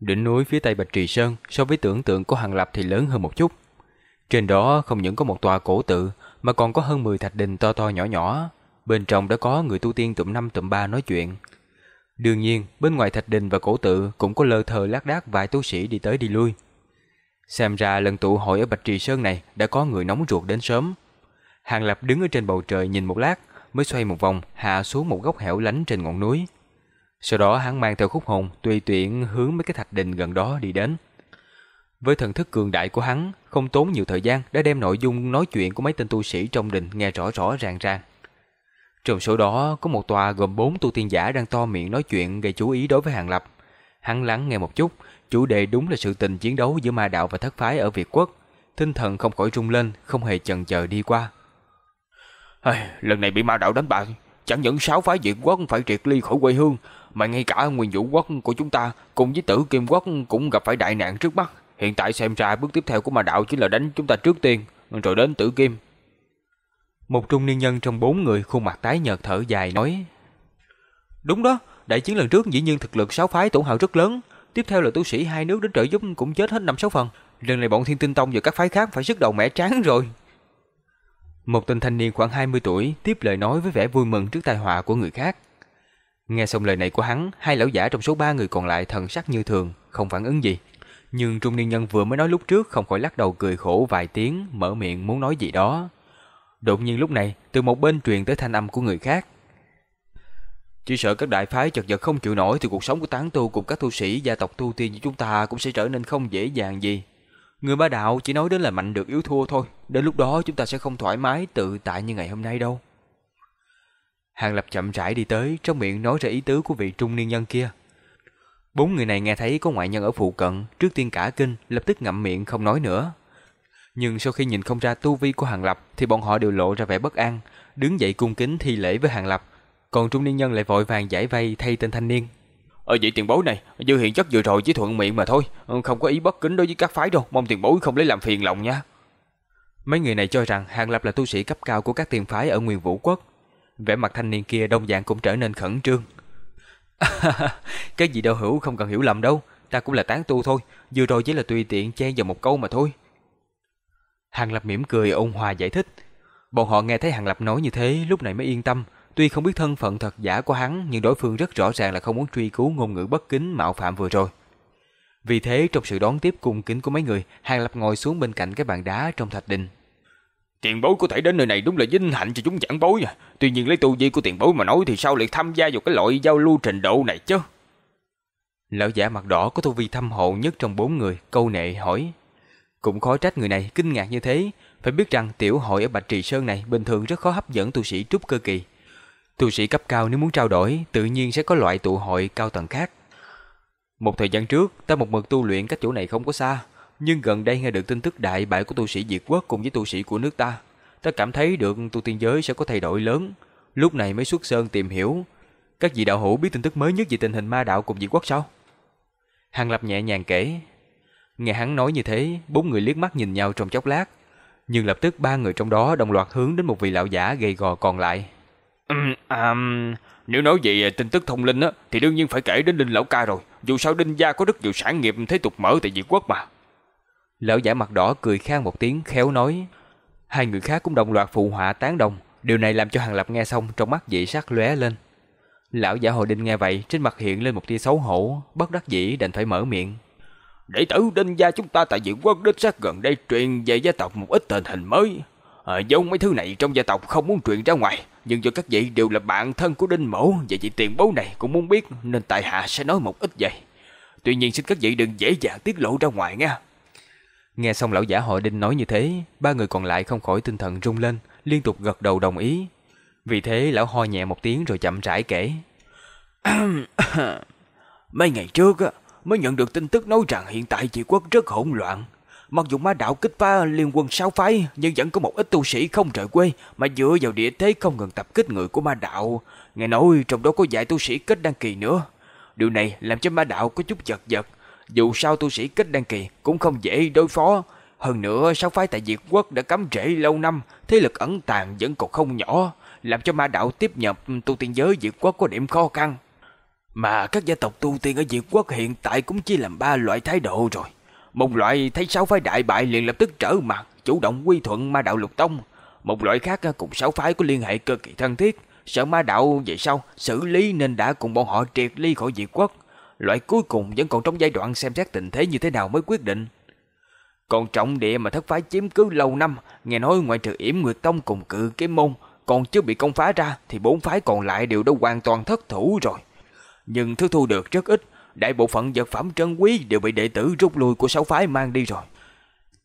Đỉnh núi phía tây Bạch Trì Sơn so với tưởng tượng của Hàng Lập thì lớn hơn một chút. Trên đó không những có một tòa cổ tự mà còn có hơn 10 thạch đình to to nhỏ nhỏ. Bên trong đã có người tu tiên tụm năm tụm ba nói chuyện. Đương nhiên, bên ngoài thạch đình và cổ tự cũng có lơ thờ lác đác vài tu sĩ đi tới đi lui. Xem ra lần tụ hội ở Bạch Trì Sơn này đã có người nóng ruột đến sớm. Hàng Lập đứng ở trên bầu trời nhìn một lát, mới xoay một vòng hạ xuống một góc hẻo lánh trên ngọn núi. Sau đó hắn mang theo khúc hồn tùy tiện hướng mấy cái thạch đình gần đó đi đến. Với thần thức cường đại của hắn, không tốn nhiều thời gian đã đem nội dung nói chuyện của mấy tên tu sĩ trong đình nghe rõ rõ ràng ràng. Trong số đó có một tòa gồm bốn tu tiên giả đang to miệng nói chuyện gây chú ý đối với Hàng Lập. Hắn lắng nghe một chút, chủ đề đúng là sự tình chiến đấu giữa ma đạo và thất phái ở Việt Quốc. Tinh thần không khỏi rung lên, không hề chần chờ đi qua. lần này bị ma đạo đánh bại, chẳng những sáu phái Việt Quốc phải triệt ly khỏi quê hương, mà ngay cả nguyên vũ quốc của chúng ta cùng với tử kim quốc cũng gặp phải đại nạn trước mắt. Hiện tại xem ra bước tiếp theo của ma đạo chính là đánh chúng ta trước tiên, rồi đến tử kim. Một trung niên nhân trong bốn người khuôn mặt tái nhợt thở dài nói Đúng đó, đại chiến lần trước dĩ nhiên thực lực sáu phái tổn hao rất lớn. Tiếp theo là tu sĩ hai nước đến trợ giúp cũng chết hết năm sáu phần. Lần này bọn thiên tinh tông và các phái khác phải sức đầu mẻ tráng rồi. Một tên thanh niên khoảng 20 tuổi tiếp lời nói với vẻ vui mừng trước tai họa của người khác. Nghe xong lời này của hắn, hai lão giả trong số ba người còn lại thần sắc như thường, không phản ứng gì. Nhưng trung niên nhân vừa mới nói lúc trước không khỏi lắc đầu cười khổ vài tiếng, mở miệng muốn nói gì đó. Đột nhiên lúc này, từ một bên truyền tới thanh âm của người khác. Chỉ sợ các đại phái chật vật không chịu nổi thì cuộc sống của tán tu cùng các tu sĩ gia tộc tu tiên như chúng ta cũng sẽ trở nên không dễ dàng gì. Người ba đạo chỉ nói đến là mạnh được yếu thua thôi, đến lúc đó chúng ta sẽ không thoải mái tự tại như ngày hôm nay đâu. Hàng Lập chậm rãi đi tới, trong miệng nói ra ý tứ của vị trung niên nhân kia. Bốn người này nghe thấy có ngoại nhân ở phụ cận, trước tiên cả kinh, lập tức ngậm miệng không nói nữa. Nhưng sau khi nhìn không ra tu vi của Hàng Lập thì bọn họ đều lộ ra vẻ bất an, đứng dậy cung kính thi lễ với Hàng Lập. Còn trung niên nhân lại vội vàng giải vây thay tên thanh niên. Ở vậy tiền bối này, dư hiện chất vừa rồi chỉ thuận miệng mà thôi, không có ý bất kính đối với các phái đâu, mong tiền bối không lấy làm phiền lòng nha. Mấy người này cho rằng Hàng Lập là tu sĩ cấp cao của các tiền phái ở Nguyên Vũ Quốc, Vẻ mặt thanh niên kia đông dạng cũng trở nên khẩn trương. cái gì đâu hữu không cần hiểu lầm đâu, ta cũng là tán tu thôi, vừa rồi chỉ là tùy tiện chen vào một câu mà thôi. Hàng Lập mỉm cười ôn hòa giải thích. Bọn họ nghe thấy Hàng Lập nói như thế lúc này mới yên tâm, tuy không biết thân phận thật giả của hắn nhưng đối phương rất rõ ràng là không muốn truy cứu ngôn ngữ bất kính mạo phạm vừa rồi. Vì thế trong sự đón tiếp cung kính của mấy người, Hàng Lập ngồi xuống bên cạnh cái bàn đá trong thạch đình. Tiền bối có thể đến nơi này đúng là vinh hạnh cho chúng giảng bối à. Tuy nhiên lấy tu vi của tiền bối mà nói thì sao lại tham gia vào cái loại giao lưu trình độ này chứ? Lão giả mặt đỏ có tu vi thâm hậu nhất trong bốn người, câu nệ hỏi. Cũng khó trách người này kinh ngạc như thế, phải biết rằng tiểu hội ở Bạch Trì Sơn này bình thường rất khó hấp dẫn tu sĩ trúc cơ kỳ. Tu sĩ cấp cao nếu muốn trao đổi, tự nhiên sẽ có loại tụ hội cao tầng khác. Một thời gian trước, ta một mực tu luyện cách chỗ này không có xa, nhưng gần đây nghe được tin tức đại bại của tu sĩ Diệt Quốc cùng với tu sĩ của nước ta, ta cảm thấy được tu tiên giới sẽ có thay đổi lớn. Lúc này mới xuất sơn tìm hiểu. Các vị đạo hữu biết tin tức mới nhất về tình hình ma đạo cùng Diệt Quốc sao? Hàng Lập nhẹ nhàng kể. Nghe hắn nói như thế, bốn người liếc mắt nhìn nhau trong chốc lát. Nhưng lập tức ba người trong đó đồng loạt hướng đến một vị lão giả gầy gò còn lại. Um, um, nếu nói về tin tức thông linh á, thì đương nhiên phải kể đến Linh Lão Ca rồi. Dù sao Đinh Gia có rất nhiều sản nghiệp thế tục mở tại Diệt Quốc mà. Lão giả mặt đỏ cười khang một tiếng khéo nói. Hai người khác cũng đồng loạt phụ họa tán đồng. Điều này làm cho Hàng Lập nghe xong trong mắt dị sắc lóe lên. Lão giả Hồ Đinh nghe vậy, trên mặt hiện lên một tia xấu hổ, bất đắc dĩ đành phải mở miệng. Đệ tử Đinh gia chúng ta tại Diện Quốc đích sát gần đây truyền về gia tộc một ít tình hình mới. À, giống mấy thứ này trong gia tộc không muốn truyền ra ngoài, nhưng do các vị đều là bạn thân của Đinh Mẫu và vị tiền bố này cũng muốn biết nên tại hạ sẽ nói một ít vậy. Tuy nhiên xin các vị đừng dễ dàng tiết lộ ra ngoài nha. Nghe xong lão giả hội đinh nói như thế, ba người còn lại không khỏi tinh thần rung lên, liên tục gật đầu đồng ý. Vì thế lão ho nhẹ một tiếng rồi chậm rãi kể. Mấy ngày trước mới nhận được tin tức nói rằng hiện tại chị quốc rất hỗn loạn. Mặc dù ma đạo kích phá liên quân sáu phái, nhưng vẫn có một ít tu sĩ không rời quê mà dựa vào địa thế không ngừng tập kích người của ma đạo. Nghe nói trong đó có vài tu sĩ kết đăng kỳ nữa. Điều này làm cho ma đạo có chút giật giật, dù sao tu sĩ kết đăng kỳ cũng không dễ đối phó. Hơn nữa sáu phái tại việt Quốc đã cắm rễ lâu năm, thế lực ẩn tàng vẫn còn không nhỏ, làm cho ma đạo tiếp nhập tu tiên giới việt Quốc có điểm khó khăn. Mà các gia tộc tu tiên ở Việt Quốc hiện tại cũng chỉ làm ba loại thái độ rồi. Một loại thấy sáu phái đại bại liền lập tức trở mặt, chủ động quy thuận ma đạo lục tông. Một loại khác à, cùng sáu phái có liên hệ cực kỳ thân thiết, sợ ma đạo về sau xử lý nên đã cùng bọn họ triệt ly khỏi Việt Quốc. Loại cuối cùng vẫn còn trong giai đoạn xem xét tình thế như thế nào mới quyết định. Còn trọng địa mà thất phái chiếm cứ lâu năm, nghe nói ngoại trừ yểm Nguyệt Tông cùng cự kiếm môn, còn chưa bị công phá ra thì bốn phái còn lại đều đã hoàn toàn thất thủ rồi. Nhưng thứ thu được rất ít, đại bộ phận vật phẩm trân quý đều bị đệ tử rút lui của sáu phái mang đi rồi.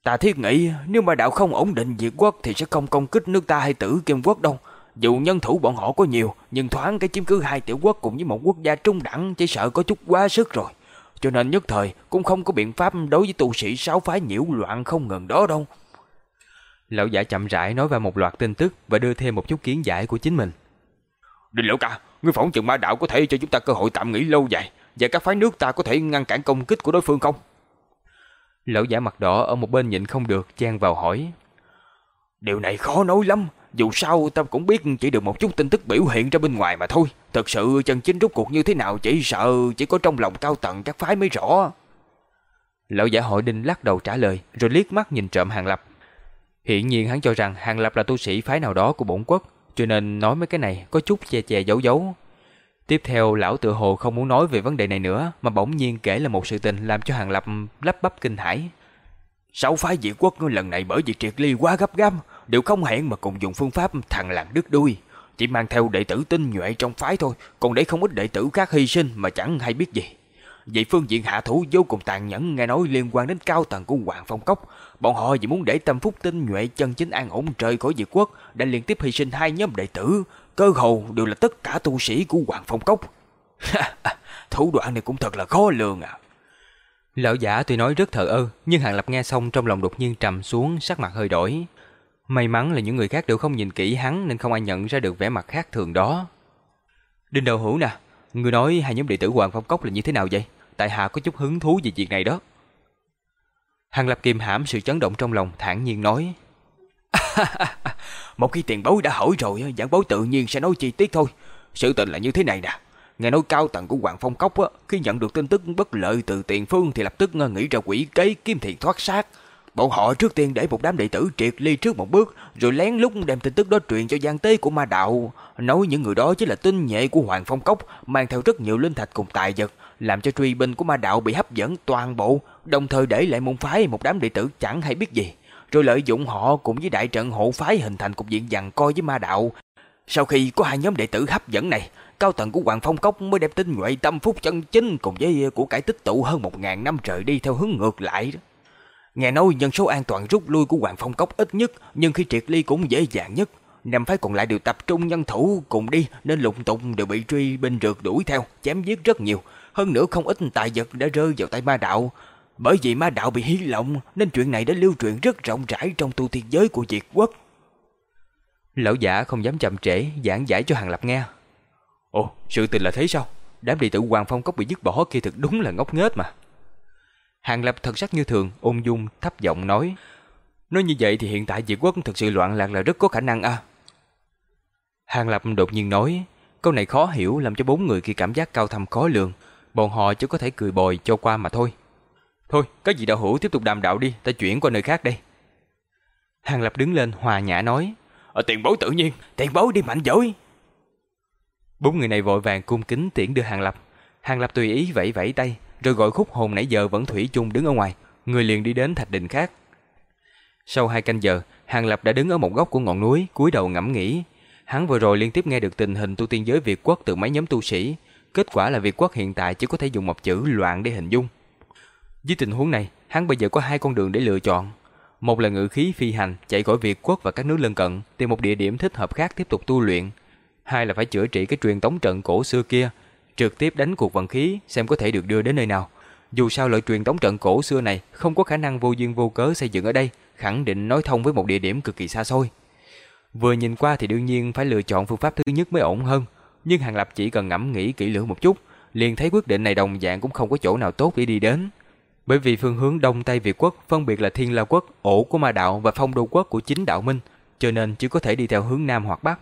Ta thiết nghĩ nếu mà đạo không ổn định diệt quốc thì sẽ không công kích nước ta hay tử kim quốc đâu. Dù nhân thủ bọn họ có nhiều, nhưng thoáng cái chiếm cứ hai tiểu quốc cùng với một quốc gia trung đẳng chỉ sợ có chút quá sức rồi. Cho nên nhất thời cũng không có biện pháp đối với tu sĩ sáu phái nhiễu loạn không ngừng đó đâu. Lão giả chậm rãi nói vào một loạt tin tức và đưa thêm một chút kiến giải của chính mình. Đinh lão ca, ngươi phỏng chừng ma đạo có thể cho chúng ta cơ hội tạm nghỉ lâu dài và các phái nước ta có thể ngăn cản công kích của đối phương không? Lão giả mặt đỏ ở một bên nhịn không được chen vào hỏi. Điều này khó nói lắm, dù sao ta cũng biết chỉ được một chút tin tức biểu hiện ra bên ngoài mà thôi. Thật sự chân chính rút cuộc như thế nào chỉ sợ chỉ có trong lòng cao tầng các phái mới rõ. Lão giả hội đinh lắc đầu trả lời, rồi liếc mắt nhìn trộm Hàng Lập. Hiện nhiên hắn cho rằng Hàng Lập là tu sĩ phái nào đó của bổn quốc, cho nên nói mấy cái này có chút che che giấu giấu. Tiếp theo, lão tự hồ không muốn nói về vấn đề này nữa, mà bỗng nhiên kể là một sự tình làm cho Hàng Lập lắp bắp kinh hãi. Sáu phái diệt quốc lần này bởi vì triệt ly quá gấp gáp đều không hẹn mà cùng dùng phương pháp thằng làng đứt đuôi. Chỉ mang theo đệ tử tinh nhuệ trong phái thôi, còn để không ít đệ tử khác hy sinh mà chẳng hay biết gì. Vậy phương diện hạ thủ vô cùng tàn nhẫn nghe nói liên quan đến cao tầng của Hoàng Phong Cốc. Bọn họ vì muốn để tâm phúc tinh nhuệ chân chính an ổn trời khỏi diệt quốc đã liên tiếp hy sinh hai nhóm đệ tử. Cơ hồ đều là tất cả tu sĩ của Hoàng Phong Cốc. Thủ đoạn này cũng thật là khó lường à. Lão giả tuy nói rất thờ ơ, nhưng Hàng Lập nghe xong trong lòng đột nhiên trầm xuống, sắc mặt hơi đổi. May mắn là những người khác đều không nhìn kỹ hắn nên không ai nhận ra được vẻ mặt khác thường đó. Đinh đầu hữu nè, người nói hai nhóm đệ tử Hoàng Phong Cốc là như thế nào vậy? Tại hạ có chút hứng thú về chuyện này đó. Hàng Lập kìm hãm sự chấn động trong lòng thản nhiên nói. Một khi tiền bối đã hỏi rồi, giảng bối tự nhiên sẽ nói chi tiết thôi. Sự tình là như thế này nè. Nghe nói cao tầng của Hoàng Phong Cốc á, khi nhận được tin tức bất lợi từ tiền phương thì lập tức ờ, nghĩ ra quỷ kế kiếm thiện thoát sát. Bọn họ trước tiên để một đám đệ tử triệt ly trước một bước, rồi lén lút đem tin tức đó truyền cho gian tế của ma đạo. Nói những người đó chính là tinh nhuệ của Hoàng Phong Cốc, mang theo rất nhiều linh thạch cùng tài vật, làm cho truy binh của ma đạo bị hấp dẫn toàn bộ, đồng thời để lại môn phái một đám đệ tử chẳng hay biết gì. Rồi lợi dụng họ cùng với đại trận hộ phái hình thành cục diện giằng coi với ma đạo. Sau khi có hai nhóm đệ tử hấp dẫn này, cao tầng của Hoàng Phong Cốc mới đem tinh nhuệ tâm phúc chân chính cùng với của cải tích tụ hơn một ngàn năm trời đi theo hướng ngược lại đó. Nghe nói nhân số an toàn rút lui của Hoàng Phong Cốc ít nhất, nhưng khi triệt ly cũng dễ dàng nhất. Năm phái còn lại đều tập trung nhân thủ cùng đi nên lục tục đều bị truy binh rượt đuổi theo, chém giết rất nhiều. Hơn nữa không ít tài vật đã rơi vào tay ma đạo. Bởi vì ma đạo bị hí lộng nên chuyện này đã lưu truyền rất rộng rãi trong tu tiên giới của Việt quốc. Lão giả không dám chậm trễ giảng giải cho Hàng Lập nghe. Ồ, sự tình là thế sao? Đám đệ tử Hoàng Phong Cốc bị dứt bỏ kia thực đúng là ngốc nghếch mà. Hàng Lập thật sắc như thường, ung dung, thấp giọng nói. Nói như vậy thì hiện tại Diệp quốc thực sự loạn lạc là rất có khả năng à. Hàng Lập đột nhiên nói, câu này khó hiểu làm cho bốn người kia cảm giác cao thâm khó lường. Bọn họ chỉ có thể cười bồi cho qua mà thôi. Thôi, các gì đạo hữu tiếp tục đàm đạo đi, ta chuyển qua nơi khác đây. Hàng Lập đứng lên hòa nhã nói. Ở tiền bối tự nhiên, tiền bối đi mạnh dối. Bốn người này vội vàng cung kính tiễn đưa Hàng Lập. Hàng Lập tùy ý vẫy vẫy tay, rồi gọi khúc hồn nãy giờ vẫn thủy chung đứng ở ngoài, người liền đi đến thạch đình khác. Sau hai canh giờ, Hàng Lập đã đứng ở một góc của ngọn núi, cúi đầu ngẫm nghĩ. Hắn vừa rồi liên tiếp nghe được tình hình tu tiên giới Việt quốc từ mấy nhóm tu sĩ, kết quả là Việt quốc hiện tại chỉ có thể dùng một chữ loạn để hình dung. Với tình huống này, hắn bây giờ có hai con đường để lựa chọn. Một là ngự khí phi hành, chạy khỏi Việt quốc và các nước lân cận, tìm một địa điểm thích hợp khác tiếp tục tu luyện. Hai là phải chữa trị cái truyền tống trận cổ xưa kia, trực tiếp đánh cuộc vận khí xem có thể được đưa đến nơi nào. Dù sao loại truyền tống trận cổ xưa này không có khả năng vô duyên vô cớ xây dựng ở đây, khẳng định nói thông với một địa điểm cực kỳ xa xôi. Vừa nhìn qua thì đương nhiên phải lựa chọn phương pháp thứ nhất mới ổn hơn, nhưng Hàng Lập chỉ cần ngẫm nghĩ kỹ lưỡng một chút, liền thấy quyết định này đồng dạng cũng không có chỗ nào tốt để đi đến. Bởi vì phương hướng Đông Tây Việt quốc phân biệt là Thiên La quốc, ổ của Ma đạo và Phong Đô quốc của chính đạo Minh, cho nên chỉ có thể đi theo hướng Nam hoặc Bắc.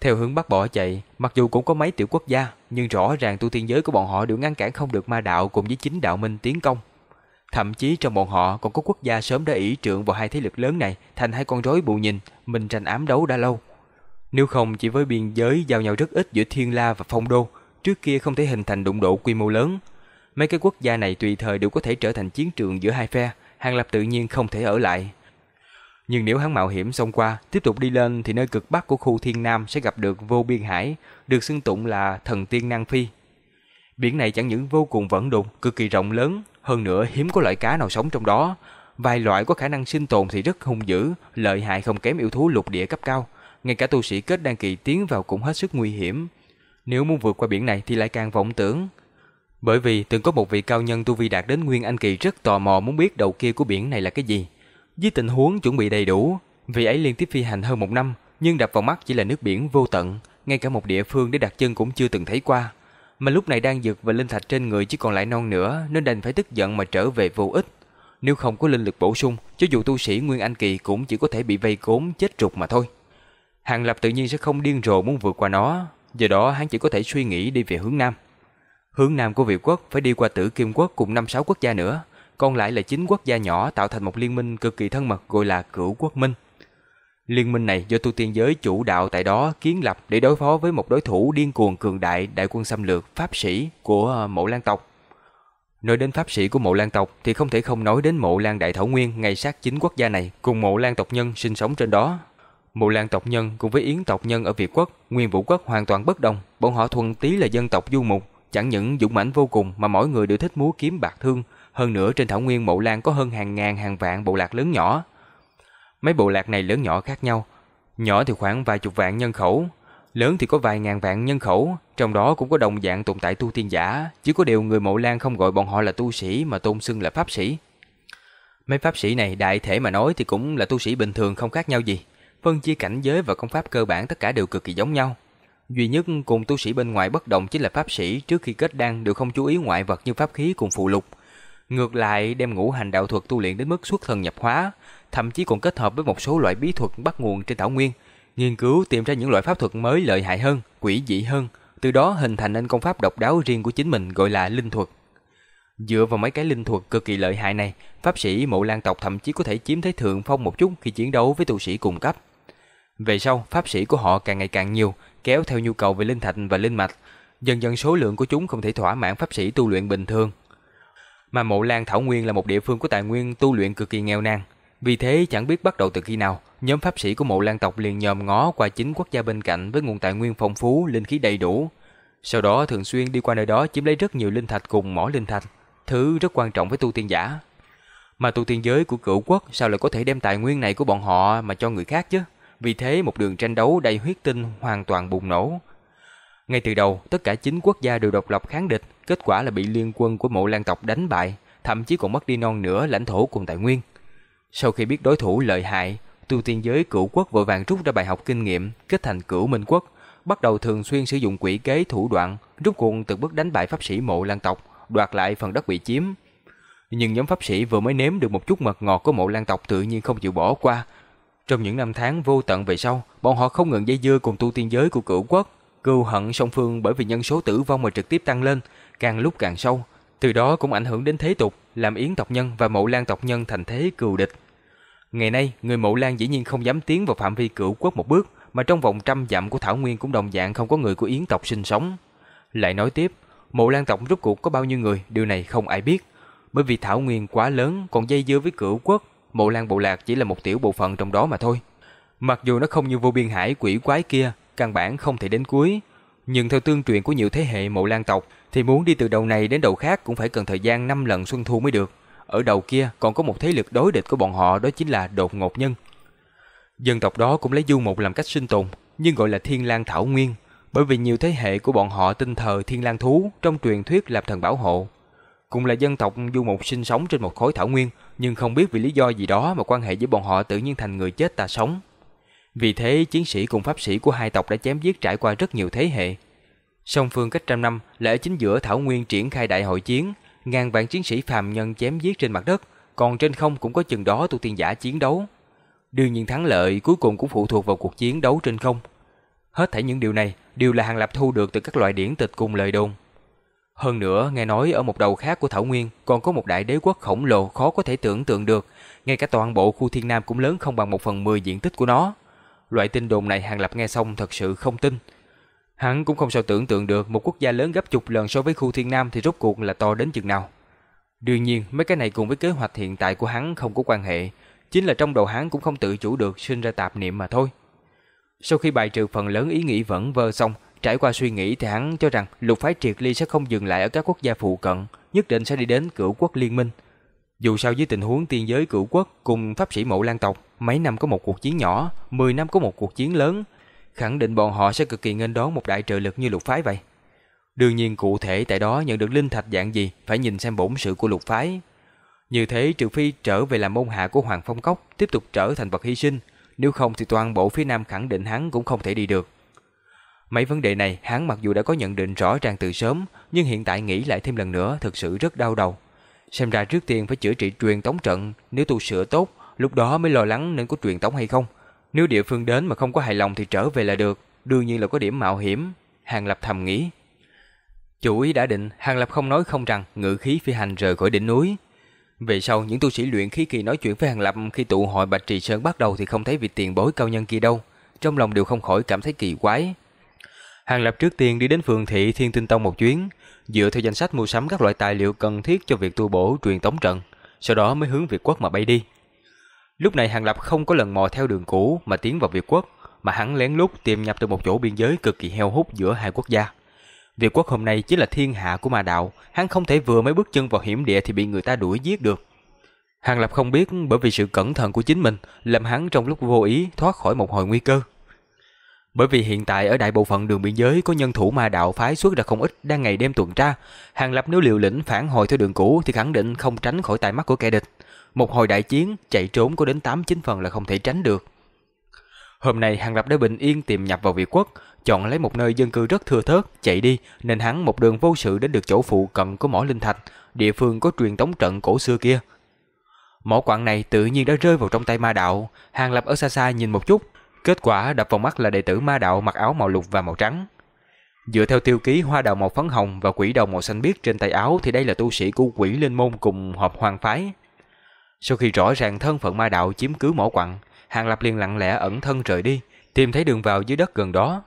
Theo hướng Bắc bỏ chạy, mặc dù cũng có mấy tiểu quốc gia, nhưng rõ ràng tu tiên giới của bọn họ đều ngăn cản không được ma đạo cùng với chính đạo minh tiến công. Thậm chí trong bọn họ còn có quốc gia sớm đã ỷ trượng vào hai thế lực lớn này thành hai con rối bù nhìn, mình tranh ám đấu đã lâu. Nếu không chỉ với biên giới giao nhau rất ít giữa Thiên La và Phong Đô, trước kia không thể hình thành đụng độ quy mô lớn. Mấy cái quốc gia này tùy thời đều có thể trở thành chiến trường giữa hai phe, Hàng Lập tự nhiên không thể ở lại. Nhưng nếu hắn mạo hiểm xông qua, tiếp tục đi lên thì nơi cực bắc của khu Thiên Nam sẽ gặp được vô biên hải, được xưng tụng là thần tiên năng phi. Biển này chẳng những vô cùng vẫn đục, cực kỳ rộng lớn, hơn nữa hiếm có loại cá nào sống trong đó. Vài loại có khả năng sinh tồn thì rất hung dữ, lợi hại không kém yêu thú lục địa cấp cao. Ngay cả tu sĩ kết đăng kỳ tiến vào cũng hết sức nguy hiểm. Nếu muốn vượt qua biển này thì lại càng vọng tưởng. Bởi vì từng có một vị cao nhân tu vi đạt đến Nguyên Anh Kỳ rất tò mò muốn biết đầu kia của biển này là cái gì. Với tình huống chuẩn bị đầy đủ, vị ấy liên tiếp phi hành hơn một năm, nhưng đập vào mắt chỉ là nước biển vô tận, ngay cả một địa phương để đặt chân cũng chưa từng thấy qua. Mà lúc này đang dược và linh thạch trên người chỉ còn lại non nữa nên đành phải tức giận mà trở về vô ích. Nếu không có linh lực bổ sung, cho dù tu sĩ Nguyên Anh Kỳ cũng chỉ có thể bị vây cốn chết rụt mà thôi. Hàng Lập tự nhiên sẽ không điên rồ muốn vượt qua nó, do đó hắn chỉ có thể suy nghĩ đi về hướng Nam. Hướng Nam của Việt quốc phải đi qua Tử Kim quốc cùng năm sáu quốc gia nữa, còn lại là chín quốc gia nhỏ tạo thành một liên minh cực kỳ thân mật gọi là Cửu Quốc Minh. Liên minh này do tu tiên giới chủ đạo tại đó kiến lập để đối phó với một đối thủ điên cuồng cường đại đại quân xâm lược pháp sĩ của ờ, Mộ Lan tộc. Nói đến pháp sĩ của Mộ Lan tộc thì không thể không nói đến Mộ Lan Đại Thảo Nguyên ngay sát chính quốc gia này cùng Mộ Lan tộc nhân sinh sống trên đó. Mộ Lan tộc nhân cùng với Yến tộc nhân ở Việt quốc, Nguyên Vũ quốc hoàn toàn bất đồng, bọn họ thuần túy là dân tộc du mục, chẳng những dũng mãnh vô cùng mà mỗi người đều thích múa kiếm bạc thương, hơn nữa trên thảo nguyên Mậu Lan có hơn hàng ngàn hàng vạn bộ lạc lớn nhỏ. Mấy bộ lạc này lớn nhỏ khác nhau, nhỏ thì khoảng vài chục vạn nhân khẩu, lớn thì có vài ngàn vạn nhân khẩu, trong đó cũng có đồng dạng tồn tại tu tiên giả, chỉ có điều người Mậu Lan không gọi bọn họ là tu sĩ mà tôn xưng là pháp sĩ. Mấy pháp sĩ này đại thể mà nói thì cũng là tu sĩ bình thường không khác nhau gì. Phân chia cảnh giới và công pháp cơ bản tất cả đều cực kỳ giống nhau. Duy nhất cùng tu sĩ bên ngoài bất đồng chính là pháp sĩ trước khi kết đan đều không chú ý ngoại vật như pháp khí cùng phụ lục. Ngược lại đem ngũ hành đạo thuật tu luyện đến mức xuất thần nhập hóa, thậm chí còn kết hợp với một số loại bí thuật bắt nguồn trên thảo nguyên, nghiên cứu tìm ra những loại pháp thuật mới lợi hại hơn, quỷ dị hơn, từ đó hình thành nên công pháp độc đáo riêng của chính mình gọi là linh thuật. Dựa vào mấy cái linh thuật cực kỳ lợi hại này, pháp sĩ mộ lan tộc thậm chí có thể chiếm thế thượng phong một chút khi chiến đấu với tu sĩ cùng cấp. Về sau, pháp sĩ của họ càng ngày càng nhiều, kéo theo nhu cầu về linh thạch và linh mạch, dần dần số lượng của chúng không thể thỏa mãn pháp sĩ tu luyện bình thường. Mà Mộ Lan Thảo Nguyên là một địa phương có tài nguyên tu luyện cực kỳ nghèo nàn, vì thế chẳng biết bắt đầu từ khi nào, nhóm pháp sĩ của Mộ Lan tộc liền nhòm ngó qua chính quốc gia bên cạnh với nguồn tài nguyên phong phú, linh khí đầy đủ. Sau đó thường xuyên đi qua nơi đó chiếm lấy rất nhiều linh thạch cùng mỏ linh thạch, thứ rất quan trọng với tu tiên giả. Mà tu tiên giới của cửu quốc sao lại có thể đem tài nguyên này của bọn họ mà cho người khác chứ? Vì thế một đường tranh đấu đầy huyết tinh hoàn toàn bùng nổ. Ngay từ đầu, tất cả chín quốc gia đều độc lập kháng địch, kết quả là bị liên quân của mộ lan tộc đánh bại, thậm chí còn mất đi non nửa lãnh thổ cùng tài nguyên. Sau khi biết đối thủ lợi hại, tu tiên giới cửu quốc vội vàng rút ra bài học kinh nghiệm, kết thành cửu minh quốc, bắt đầu thường xuyên sử dụng quỷ kế thủ đoạn, rút cuộc từng bước đánh bại pháp sĩ mộ lan tộc, đoạt lại phần đất bị chiếm. Nhưng nhóm pháp sĩ vừa mới nếm được một chút mật ngọt của mộ lan tộc tự nhiên không chịu bỏ qua, trong những năm tháng vô tận về sau, bọn họ không ngừng dây dưa cùng tu tiên giới của cửu quốc, cừu hận song phương bởi vì nhân số tử vong mà trực tiếp tăng lên, càng lúc càng sâu. Từ đó cũng ảnh hưởng đến thế tục, làm Yến tộc nhân và Mộ Lan tộc nhân thành thế cừu địch. Ngày nay, người Mộ Lan dĩ nhiên không dám tiến vào phạm vi cửu quốc một bước, mà trong vòng trăm dặm của Thảo Nguyên cũng đồng dạng không có người của Yến tộc sinh sống. Lại nói tiếp, Mộ Lan tộc rốt cuộc có bao nhiêu người, điều này không ai biết. Bởi vì Thảo Nguyên quá lớn, còn dây dưa với cửu quốc, Mộ Lan Bộ Lạc chỉ là một tiểu bộ phận trong đó mà thôi. Mặc dù nó không như vô biên hải quỷ quái kia, căn bản không thể đến cuối, nhưng theo tương truyền của nhiều thế hệ Mộ Lan tộc thì muốn đi từ đầu này đến đầu khác cũng phải cần thời gian 5 lần xuân thu mới được. Ở đầu kia còn có một thế lực đối địch của bọn họ đó chính là Đột Ngột Nhân. Dân tộc đó cũng lấy du mục làm cách sinh tồn, nhưng gọi là Thiên Lang Thảo Nguyên, bởi vì nhiều thế hệ của bọn họ tin thờ Thiên Lang thú trong truyền thuyết làm thần bảo hộ. cũng là dân tộc du mục sinh sống trên một khối thảo nguyên, nhưng không biết vì lý do gì đó mà quan hệ với bọn họ tự nhiên thành người chết ta sống. Vì thế, chiến sĩ cùng pháp sĩ của hai tộc đã chém giết trải qua rất nhiều thế hệ. Song phương cách trăm năm lại ở chính giữa thảo nguyên triển khai đại hội chiến, ngàn vạn chiến sĩ phàm nhân chém giết trên mặt đất, còn trên không cũng có chừng đó tu tiên giả chiến đấu. Đương nhiên thắng lợi cuối cùng cũng phụ thuộc vào cuộc chiến đấu trên không. Hết thảy những điều này đều là Hàng Lập thu được từ các loại điển tịch cùng lời đồn. Hơn nữa, nghe nói ở một đầu khác của Thảo Nguyên còn có một đại đế quốc khổng lồ khó có thể tưởng tượng được, ngay cả toàn bộ khu thiên nam cũng lớn không bằng một phần mười diện tích của nó. Loại tin đồn này Hàng Lập nghe xong thật sự không tin. Hắn cũng không sao tưởng tượng được một quốc gia lớn gấp chục lần so với khu thiên nam thì rốt cuộc là to đến chừng nào. Đương nhiên, mấy cái này cùng với kế hoạch hiện tại của hắn không có quan hệ, chính là trong đầu hắn cũng không tự chủ được sinh ra tạp niệm mà thôi. Sau khi bài trừ phần lớn ý nghĩ vẫn vơ xong, trải qua suy nghĩ thì hắn cho rằng lục phái triệt ly sẽ không dừng lại ở các quốc gia phụ cận, nhất định sẽ đi đến cửu quốc liên minh. Dù sao với tình huống tiên giới cửu quốc cùng pháp sĩ mộ lan tộc, mấy năm có một cuộc chiến nhỏ, 10 năm có một cuộc chiến lớn, khẳng định bọn họ sẽ cực kỳ nghênh đón một đại trợ lực như lục phái vậy. Đương nhiên cụ thể tại đó nhận được linh thạch dạng gì phải nhìn xem bổn sự của lục phái. Như thế trừ phi trở về làm môn hạ của Hoàng Phong Cốc, tiếp tục trở thành vật hy sinh, nếu không thì toàn bộ phía Nam khẳng định hắn cũng không thể đi được. Mấy vấn đề này hắn mặc dù đã có nhận định rõ ràng từ sớm, nhưng hiện tại nghĩ lại thêm lần nữa thực sự rất đau đầu. Xem ra trước tiên phải chữa trị truyền tống trận, nếu tu sửa tốt, lúc đó mới lo lắng nên có truyền tống hay không. Nếu địa phương đến mà không có hài lòng thì trở về là được, đương nhiên là có điểm mạo hiểm. Hàng Lập thầm nghĩ. Chủ ý đã định, Hàng Lập không nói không rằng ngự khí phi hành rời khỏi đỉnh núi. Về sau, những tu sĩ luyện khí kỳ nói chuyện với Hàng Lập khi tụ hội Bạch Trì Sơn bắt đầu thì không thấy vị tiền bối cao nhân kia đâu. Trong lòng đều không khỏi cảm thấy kỳ quái. Hàng Lập trước tiên đi đến phường thị Thiên Tinh Tông một chuyến, dựa theo danh sách mua sắm các loại tài liệu cần thiết cho việc tu bổ truyền tống trận, sau đó mới hướng Việt Quốc mà bay đi. Lúc này Hàng Lập không có lần mò theo đường cũ mà tiến vào Việt Quốc, mà hắn lén lút tìm nhập từ một chỗ biên giới cực kỳ heo hút giữa hai quốc gia. Việt Quốc hôm nay chính là thiên hạ của ma đạo, hắn không thể vừa mới bước chân vào hiểm địa thì bị người ta đuổi giết được. Hàng Lập không biết bởi vì sự cẩn thận của chính mình làm hắn trong lúc vô ý thoát khỏi một hồi nguy cơ. Bởi vì hiện tại ở đại bộ phận đường biên giới có nhân thủ ma đạo phái xuất ra không ít đang ngày đêm tuần tra, Hàng Lập nếu liều lĩnh phản hồi theo đường cũ thì khẳng định không tránh khỏi tai mắt của kẻ địch. Một hồi đại chiến, chạy trốn có đến 8-9 phần là không thể tránh được. Hôm nay Hàng Lập đã bình yên tìm nhập vào Việt Quốc, chọn lấy một nơi dân cư rất thưa thớt, chạy đi, nên hắn một đường vô sự đến được chỗ phụ cận của mỏ linh thạch, địa phương có truyền tống trận cổ xưa kia. Mỏ quặng này tự nhiên đã rơi vào trong tay ma đạo, Hàng Lập ở xa xa nhìn một chút, kết quả đập vào mắt là đệ tử ma đạo mặc áo màu lục và màu trắng. Dựa theo tiêu ký hoa đào màu phấn hồng và quỷ đầu màu xanh biếc trên tay áo thì đây là tu sĩ của quỷ linh môn cùng hợp hoàng phái. Sau khi rõ ràng thân phận ma đạo chiếm cứ mỏ quặng, Hàng Lập liền lặng lẽ ẩn thân rời đi, tìm thấy đường vào dưới đất gần đó.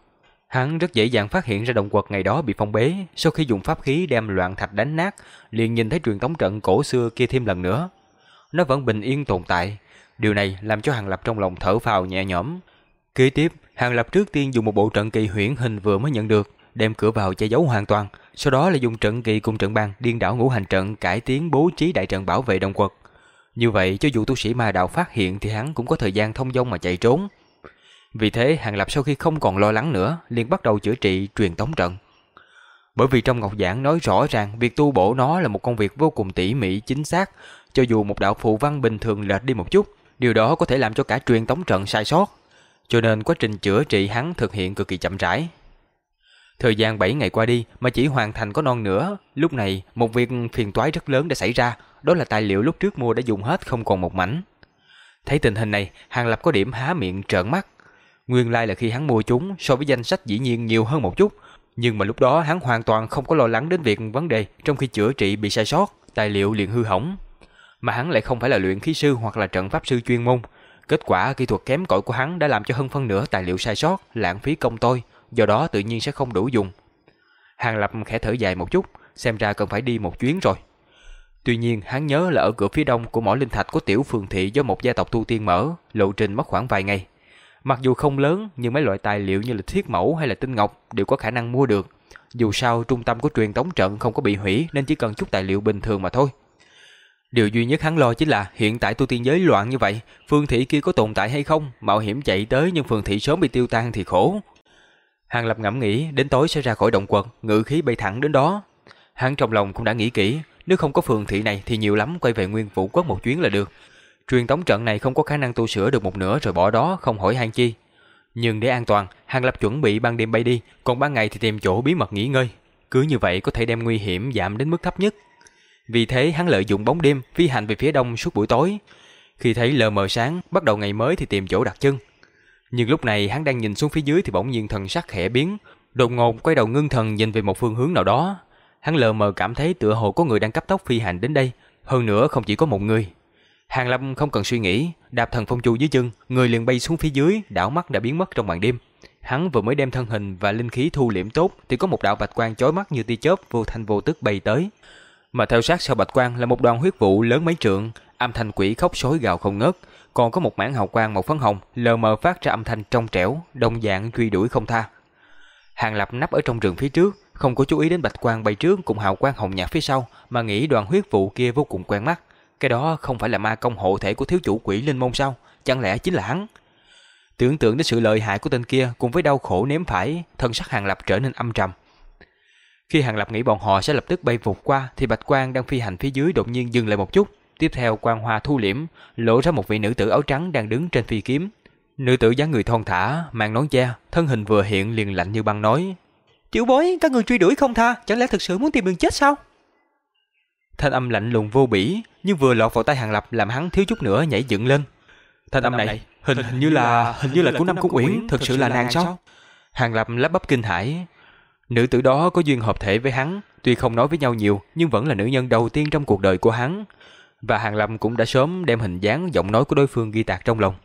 Hắn rất dễ dàng phát hiện ra động quật ngày đó bị phong bế, sau khi dùng pháp khí đem loạn thạch đánh nát, liền nhìn thấy truyền tống trận cổ xưa kia thêm lần nữa. Nó vẫn bình yên tồn tại, điều này làm cho Hàng Lập trong lòng thở phào nhẹ nhõm. Kế tiếp, Hàng Lập trước tiên dùng một bộ trận kỳ huyễn hình vừa mới nhận được, đem cửa vào che giấu hoàn toàn, sau đó là dùng trận kỳ cùng trận bàn điên đảo ngũ hành trận cải tiến bố trí đại trận bảo vệ đồng quật. Như vậy cho dù tu sĩ ma đạo phát hiện thì hắn cũng có thời gian thông dong mà chạy trốn. Vì thế Hàng Lập sau khi không còn lo lắng nữa liền bắt đầu chữa trị truyền tống trận. Bởi vì trong Ngọc Giảng nói rõ ràng việc tu bổ nó là một công việc vô cùng tỉ mỉ chính xác, cho dù một đạo phụ văn bình thường lệch đi một chút, điều đó có thể làm cho cả truyền tống trận sai sót. Cho nên quá trình chữa trị hắn thực hiện cực kỳ chậm rãi. Thời gian 7 ngày qua đi mà chỉ hoàn thành có non nữa, lúc này một việc phiền toái rất lớn đã xảy ra, đó là tài liệu lúc trước mua đã dùng hết không còn một mảnh. Thấy tình hình này, Hàng Lập có điểm há miệng trợn mắt. Nguyên lai là khi hắn mua chúng so với danh sách dĩ nhiên nhiều hơn một chút, nhưng mà lúc đó hắn hoàn toàn không có lo lắng đến việc vấn đề trong khi chữa trị bị sai sót, tài liệu liền hư hỏng. Mà hắn lại không phải là luyện khí sư hoặc là trận pháp sư chuyên môn. Kết quả kỹ thuật kém cỏi của hắn đã làm cho hơn phân nửa tài liệu sai sót, lãng phí công tôi, do đó tự nhiên sẽ không đủ dùng. Hàng Lập khẽ thở dài một chút, xem ra cần phải đi một chuyến rồi. Tuy nhiên, hắn nhớ là ở cửa phía đông của mỏ linh thạch của tiểu phường thị do một gia tộc tu tiên mở, lộ trình mất khoảng vài ngày. Mặc dù không lớn, nhưng mấy loại tài liệu như là thiết mẫu hay là tinh ngọc đều có khả năng mua được. Dù sao, trung tâm của truyền tống trận không có bị hủy nên chỉ cần chút tài liệu bình thường mà thôi. Điều duy nhất hắn lo chính là hiện tại tu tiên giới loạn như vậy, phương thị kia có tồn tại hay không, mạo hiểm chạy tới nhưng phương thị sớm bị tiêu tan thì khổ. Hàng Lập ngẫm nghĩ đến tối sẽ ra khỏi động quật, ngự khí bay thẳng đến đó. Hắn trong lòng cũng đã nghĩ kỹ, nếu không có phường thị này thì nhiều lắm quay về nguyên phủ quốc một chuyến là được. Truyền tống trận này không có khả năng tu sửa được một nửa rồi bỏ đó không hỏi han chi. Nhưng để an toàn, Hàng Lập chuẩn bị ban đêm bay đi, còn ban ngày thì tìm chỗ bí mật nghỉ ngơi. Cứ như vậy có thể đem nguy hiểm giảm đến mức thấp nhất. Vì thế hắn lợi dụng bóng đêm phi hành về phía đông suốt buổi tối. Khi thấy lờ mờ sáng, bắt đầu ngày mới thì tìm chỗ đặt chân. Nhưng lúc này hắn đang nhìn xuống phía dưới thì bỗng nhiên thần sắc khẽ biến, đột ngột quay đầu ngưng thần nhìn về một phương hướng nào đó. Hắn lờ mờ cảm thấy tựa hồ có người đang cấp tốc phi hành đến đây, hơn nữa không chỉ có một người. Hàng Lâm không cần suy nghĩ, đạp thần phong chu dưới chân, người liền bay xuống phía dưới, đảo mắt đã biến mất trong màn đêm. Hắn vừa mới đem thân hình và linh khí thu liễm tốt thì có một đạo bạch quang chói mắt như tia chớp vô thanh vô tức bay tới. Mà theo sát sau bạch quang là một đoàn huyết vụ lớn mấy trượng, âm thanh quỷ khóc sói gào không ngớt, còn có một mảng hào quang màu phấn hồng lờ mờ phát ra âm thanh trong trẻo, đồng dạng truy đuổi không tha. Hàng Lập nấp ở trong rừng phía trước, không có chú ý đến bạch quang bay trước cùng hào quang hồng nhạt phía sau, mà nghĩ đoàn huyết vụ kia vô cùng quen mắt. Cái đó không phải là ma công hộ thể của thiếu chủ quỷ linh môn sao? Chẳng lẽ chính là hắn? Tưởng tượng đến sự lợi hại của tên kia cùng với đau khổ nếm phải, thân sắc Hàng Lập trở nên âm trầm. Khi Hàng Lập nghĩ bọn họ sẽ lập tức bay vụt qua thì bạch quang đang phi hành phía dưới đột nhiên dừng lại một chút. Tiếp theo quang hoa thu liễm, lộ ra một vị nữ tử áo trắng đang đứng trên phi kiếm. Nữ tử dáng người thon thả, mang nón che, thân hình vừa hiện liền lạnh như băng nói: "Tiểu bối, các người truy đuổi không tha, chẳng lẽ thực sự muốn tìm đường chết sao?" Thanh âm lạnh lùng vô bỉ, nhưng vừa lọt vào tay Hàng Lập làm hắn thiếu chút nữa nhảy dựng lên. Thanh âm này, hình hình như là hình như là của Nam Cung Uyển, thực sự là nàng sao? Hàng Lập lắp bắp kinh hãi. Nữ tử đó có duyên hợp thể với hắn, tuy không nói với nhau nhiều, nhưng vẫn là nữ nhân đầu tiên trong cuộc đời của hắn. Và Hàng lâm cũng đã sớm đem hình dáng giọng nói của đối phương ghi tạc trong lòng.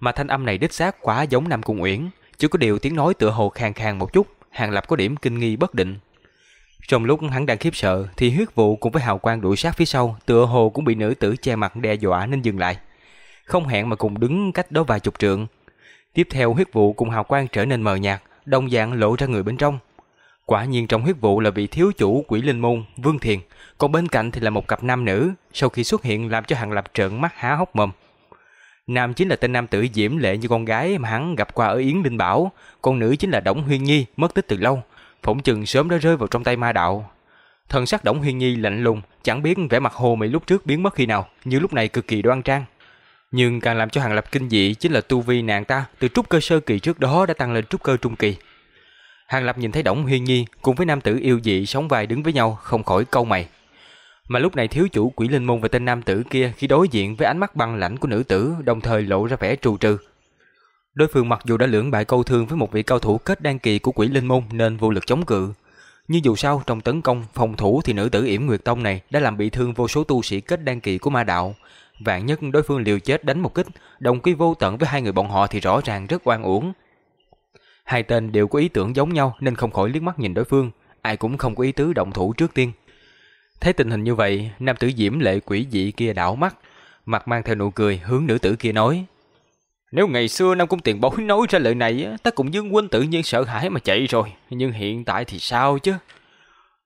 Mà thanh âm này đích xác quá giống Nam Cung Uyển, chỉ có điều tiếng nói tựa hồ khàn khàn một chút, Hàng Lập có điểm kinh nghi bất định. Trong lúc hắn đang khiếp sợ thì huyết vụ cùng với hào quang đuổi sát phía sau, tựa hồ cũng bị nữ tử che mặt đe dọa nên dừng lại. Không hẹn mà cùng đứng cách đó vài chục trượng. Tiếp theo huyết vụ cùng hào quang trở nên mờ nhạt, đồng dạng lộ ra người bên trong. Quả nhiên trong huyết vụ là vị thiếu chủ quỷ linh môn Vương Thiền, còn bên cạnh thì là một cặp nam nữ, sau khi xuất hiện làm cho Hàng Lập trợn mắt há hốc mồm. Nam chính là tên nam tử diễm lệ như con gái mà hắn gặp qua ở Yến Linh Bảo, còn nữ chính là Đổng Huyên Nhi, mất tích từ lâu, phỏng chừng sớm đã rơi vào trong tay ma đạo. Thần sắc Đổng Huyên Nhi lạnh lùng, chẳng biết vẻ mặt hồ mị lúc trước biến mất khi nào, như lúc này cực kỳ đoan trang. Nhưng càng làm cho Hàng Lập kinh dị chính là tu vi nàng ta từ trúc cơ sơ kỳ trước đó đã tăng lên trúc cơ trung kỳ. Hàng Lập nhìn thấy Đổng Huyên Nhi cùng với nam tử yêu dị sống vai đứng với nhau không khỏi câu mày. Mà lúc này thiếu chủ quỷ linh môn và tên nam tử kia khi đối diện với ánh mắt băng lãnh của nữ tử đồng thời lộ ra vẻ trù trừ. Đối phương mặc dù đã lưỡng bại câu thương với một vị cao thủ kết đan kỳ của quỷ linh môn nên vô lực chống cự. Nhưng dù sao trong tấn công, phòng thủ thì nữ tử yểm Nguyệt Tông này đã làm bị thương vô số tu sĩ kết đan kỳ của ma đạo. Vạn nhất đối phương liều chết đánh một kích, đồng quy vô tận với hai người bọn họ thì rõ ràng rất oan uổng. Hai tên đều có ý tưởng giống nhau nên không khỏi liếc mắt nhìn đối phương, ai cũng không có ý tứ động thủ trước tiên. Thấy tình hình như vậy, nam tử diễm lệ quỷ dị kia đảo mắt, mặt mang theo nụ cười hướng nữ tử kia nói. Nếu ngày xưa Nam Cung Tiền Bối nói ra lời này, ta cùng Dương Huynh tự nhiên sợ hãi mà chạy rồi. Nhưng hiện tại thì sao chứ?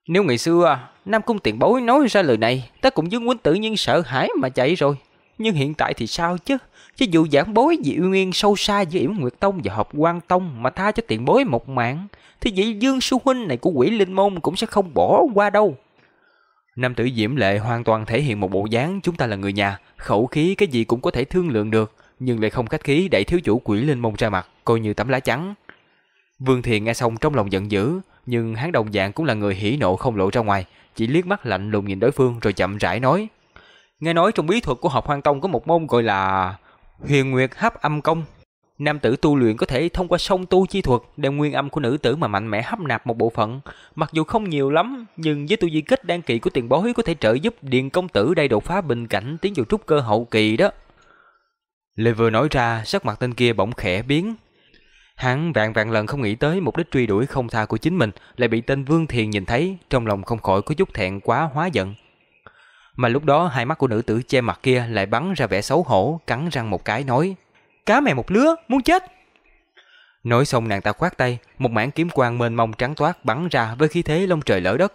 Nếu ngày xưa à, Nam Cung Tiền Bối nói ra lời này, ta cùng Dương Huynh tự nhiên sợ hãi mà chạy rồi. Nhưng hiện tại thì sao chứ? Chứ dù giảng bối dị nguyên sâu xa giữa Yểm Nguyệt Tông và Hợp quan Tông mà tha cho tiền bối một mạng, thì vị Dương Sư Huynh này của quỷ linh môn cũng sẽ không bỏ qua đâu. Nam tử Diễm Lệ hoàn toàn thể hiện một bộ dáng chúng ta là người nhà, khẩu khí cái gì cũng có thể thương lượng được, nhưng lại không khách khí đẩy thiếu chủ quỷ linh môn ra mặt, coi như tấm lá trắng. Vương Thiền nghe xong trong lòng giận dữ, nhưng hắn đồng dạng cũng là người hỉ nộ không lộ ra ngoài, chỉ liếc mắt lạnh lùng nhìn đối phương rồi chậm rãi nói. Nghe nói trong bí thuật của học hoang tông có một môn gọi là huyền nguyệt hấp âm công. Nam tử tu luyện có thể thông qua song tu chi thuật đem nguyên âm của nữ tử mà mạnh mẽ hấp nạp một bộ phận. Mặc dù không nhiều lắm, nhưng với tu vi kết đan kỳ của tiền bối có thể trợ giúp Điền công tử đây đột phá bình cảnh tiến vào trúc cơ hậu kỳ đó. Lê vừa nói ra, sắc mặt tên kia bỗng khẽ biến. Hắn vạn vạn lần không nghĩ tới mục đích truy đuổi không tha của chính mình lại bị tên Vương Thiền nhìn thấy, trong lòng không khỏi có chút thẹn quá hóa giận. Mà lúc đó hai mắt của nữ tử che mặt kia lại bắn ra vẻ xấu hổ, cắn răng một cái nói: "Cá mè một lứa, muốn chết." Nói xong nàng ta khoát tay, một mảng kiếm quang mênh mông trắng toát bắn ra với khí thế lông trời lỡ đất.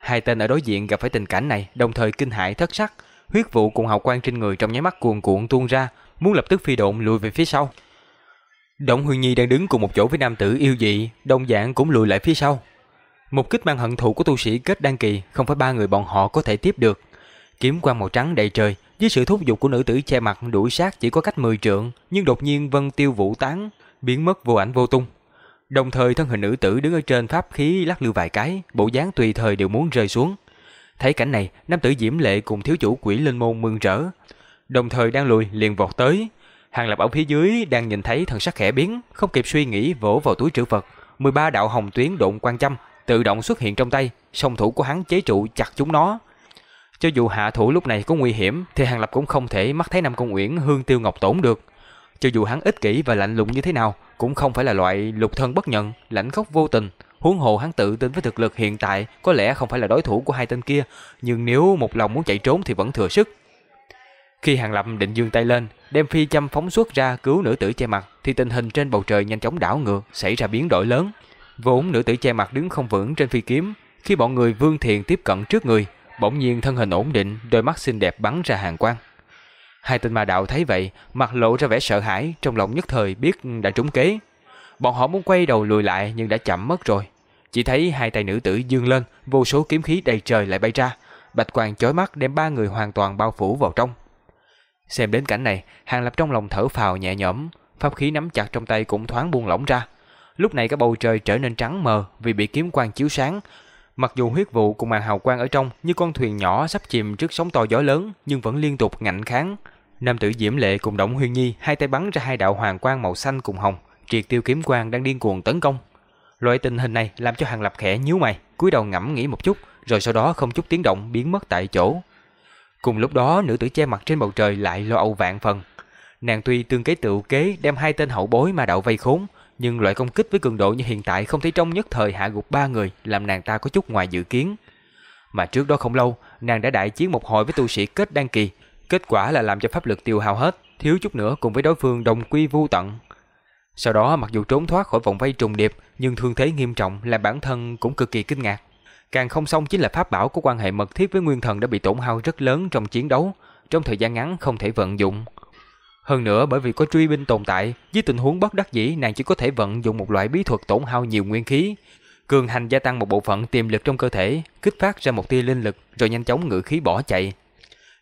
Hai tên ở đối diện gặp phải tình cảnh này, đồng thời kinh hãi thất sắc, huyết vụ cùng hào quang trên người trong nháy mắt cuồn cuộn tuôn ra, muốn lập tức phi độn lùi về phía sau. Động Huyền Nhi đang đứng cùng một chỗ với nam tử yêu dị, đồng dạng cũng lùi lại phía sau. Một kích mang hận thù của tu sĩ kết đan kỳ không phải ba người bọn họ có thể tiếp được. Kiếm quang màu trắng đầy trời, với sự thúc giục của nữ tử che mặt đuổi sát chỉ có cách 10 trượng, nhưng đột nhiên vân tiêu vũ tán, biến mất vô ảnh vô tung. Đồng thời thân hình nữ tử đứng ở trên pháp khí lắc lư vài cái, bộ dáng tùy thời đều muốn rơi xuống. Thấy cảnh này, nam tử Diễm Lệ cùng thiếu chủ Quỷ Linh môn mừng rỡ, đồng thời đang lùi liền vọt tới. Hàng Lập ở phía dưới đang nhìn thấy thần sắc khẽ biến, không kịp suy nghĩ vỗ vào túi trữ vật, 13 đạo hồng tuyến độn quan châm tự động xuất hiện trong tay, song thủ của hắn chế trụ chặt chúng nó. Cho dù hạ thủ lúc này có nguy hiểm thì Hàng Lập cũng không thể mắt thấy Nam Công Uyển hương tiêu ngọc tổn được. Cho dù hắn ích kỷ và lạnh lùng như thế nào, cũng không phải là loại lục thân bất nhận, lãnh khốc vô tình. Huống hồ hắn tự tin với thực lực hiện tại, có lẽ không phải là đối thủ của hai tên kia, nhưng nếu một lòng muốn chạy trốn thì vẫn thừa sức. Khi Hàng Lập định dương tay lên, đem phi châm phóng xuất ra cứu nữ tử che mặt, thì tình hình trên bầu trời nhanh chóng đảo ngược, xảy ra biến đổi lớn. Vốn nữ tử che mặt đứng không vững trên phi kiếm, khi bọn người Vương Thiền tiếp cận trước người, bỗng nhiên thân hình ổn định, đôi mắt xinh đẹp bắn ra hàng quang. Hai tên ma đạo thấy vậy, mặt lộ ra vẻ sợ hãi, trong lòng nhất thời biết đã trúng kế. Bọn họ muốn quay đầu lùi lại nhưng đã chậm mất rồi. Chỉ thấy hai tay nữ tử dương lên, vô số kiếm khí đầy trời lại bay ra, bạch quang chói mắt đem ba người hoàn toàn bao phủ vào trong. Xem đến cảnh này, Hàng Lập trong lòng thở phào nhẹ nhõm, pháp khí nắm chặt trong tay cũng thoáng buông lỏng ra. Lúc này cái bầu trời trở nên trắng mờ vì bị kiếm quang chiếu sáng. Mặc dù huyết vụ cùng màn hào quang ở trong như con thuyền nhỏ sắp chìm trước sóng to gió lớn nhưng vẫn liên tục ngạnh kháng. Nam tử Diễm Lệ cùng Động Huyên Nhi hai tay bắn ra hai đạo hoàng quang màu xanh cùng hồng, triệt tiêu kiếm quang đang điên cuồng tấn công. Loại tình hình này làm cho Hàng Lập khẽ nhíu mày, cúi đầu ngẫm nghĩ một chút, rồi sau đó không chút tiếng động biến mất tại chỗ. Cùng lúc đó, nữ tử che mặt trên bầu trời lại lo âu vạn phần. Nàng tuy tương kế tự kế đem hai tên hậu bối ma đạo vây khốn, nhưng loại công kích với cường độ như hiện tại không thể trong nhất thời hạ gục ba người, làm nàng ta có chút ngoài dự kiến. Mà trước đó không lâu, nàng đã đại chiến một hồi với tu sĩ kết đan kỳ, kết quả là làm cho pháp lực tiêu hao hết, thiếu chút nữa cùng với đối phương đồng quy vu tận. Sau đó mặc dù trốn thoát khỏi vòng vây trùng điệp, nhưng thương thế nghiêm trọng làm bản thân cũng cực kỳ kinh ngạc. Càng không xong chính là pháp bảo của quan hệ mật thiết với nguyên thần đã bị tổn hao rất lớn trong chiến đấu, trong thời gian ngắn không thể vận dụng. Hơn nữa bởi vì có truy binh tồn tại, với tình huống bất đắc dĩ nàng chỉ có thể vận dụng một loại bí thuật tổn hao nhiều nguyên khí, cường hành gia tăng một bộ phận tiềm lực trong cơ thể, kích phát ra một tia linh lực rồi nhanh chóng ngự khí bỏ chạy.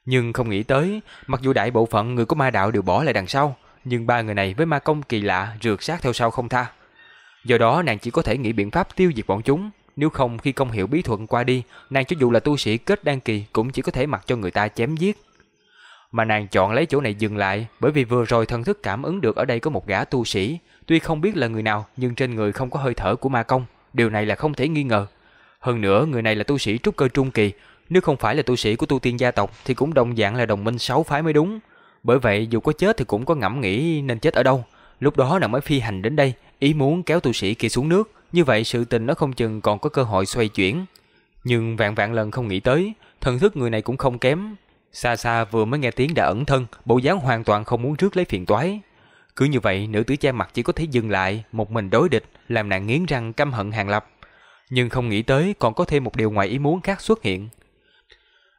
Nhưng không nghĩ tới, mặc dù đại bộ phận người của ma đạo đều bỏ lại đằng sau, nhưng ba người này với ma công kỳ lạ rượt sát theo sau không tha. Do đó nàng chỉ có thể nghĩ biện pháp tiêu diệt bọn chúng, nếu không khi công hiệu bí thuật qua đi, nàng cho dù là tu sĩ kết đan kỳ cũng chỉ có thể mặc cho người ta chém giết. Mà nàng chọn lấy chỗ này dừng lại bởi vì vừa rồi thần thức cảm ứng được ở đây có một gã tu sĩ, tuy không biết là người nào nhưng trên người không có hơi thở của ma công, điều này là không thể nghi ngờ. Hơn nữa người này là tu sĩ trúc cơ trung kỳ, nếu không phải là tu sĩ của tu tiên gia tộc thì cũng đồng dạng là đồng minh sáu phái mới đúng. Bởi vậy dù có chết thì cũng có ngẫm nghĩ nên chết ở đâu. Lúc đó nàng mới phi hành đến đây, ý muốn kéo tu sĩ kia xuống nước, như vậy sự tình nó không chừng còn có cơ hội xoay chuyển. Nhưng vạn vạn lần không nghĩ tới, thần thức người này cũng không kém. Xa xa vừa mới nghe tiếng đã ẩn thân, bộ dáng hoàn toàn không muốn rước lấy phiền toái. Cứ như vậy, nữ tử che mặt chỉ có thể dừng lại, một mình đối địch, làm nàng nghiến răng căm hận hàng lập. Nhưng không nghĩ tới còn có thêm một điều ngoài ý muốn khác xuất hiện.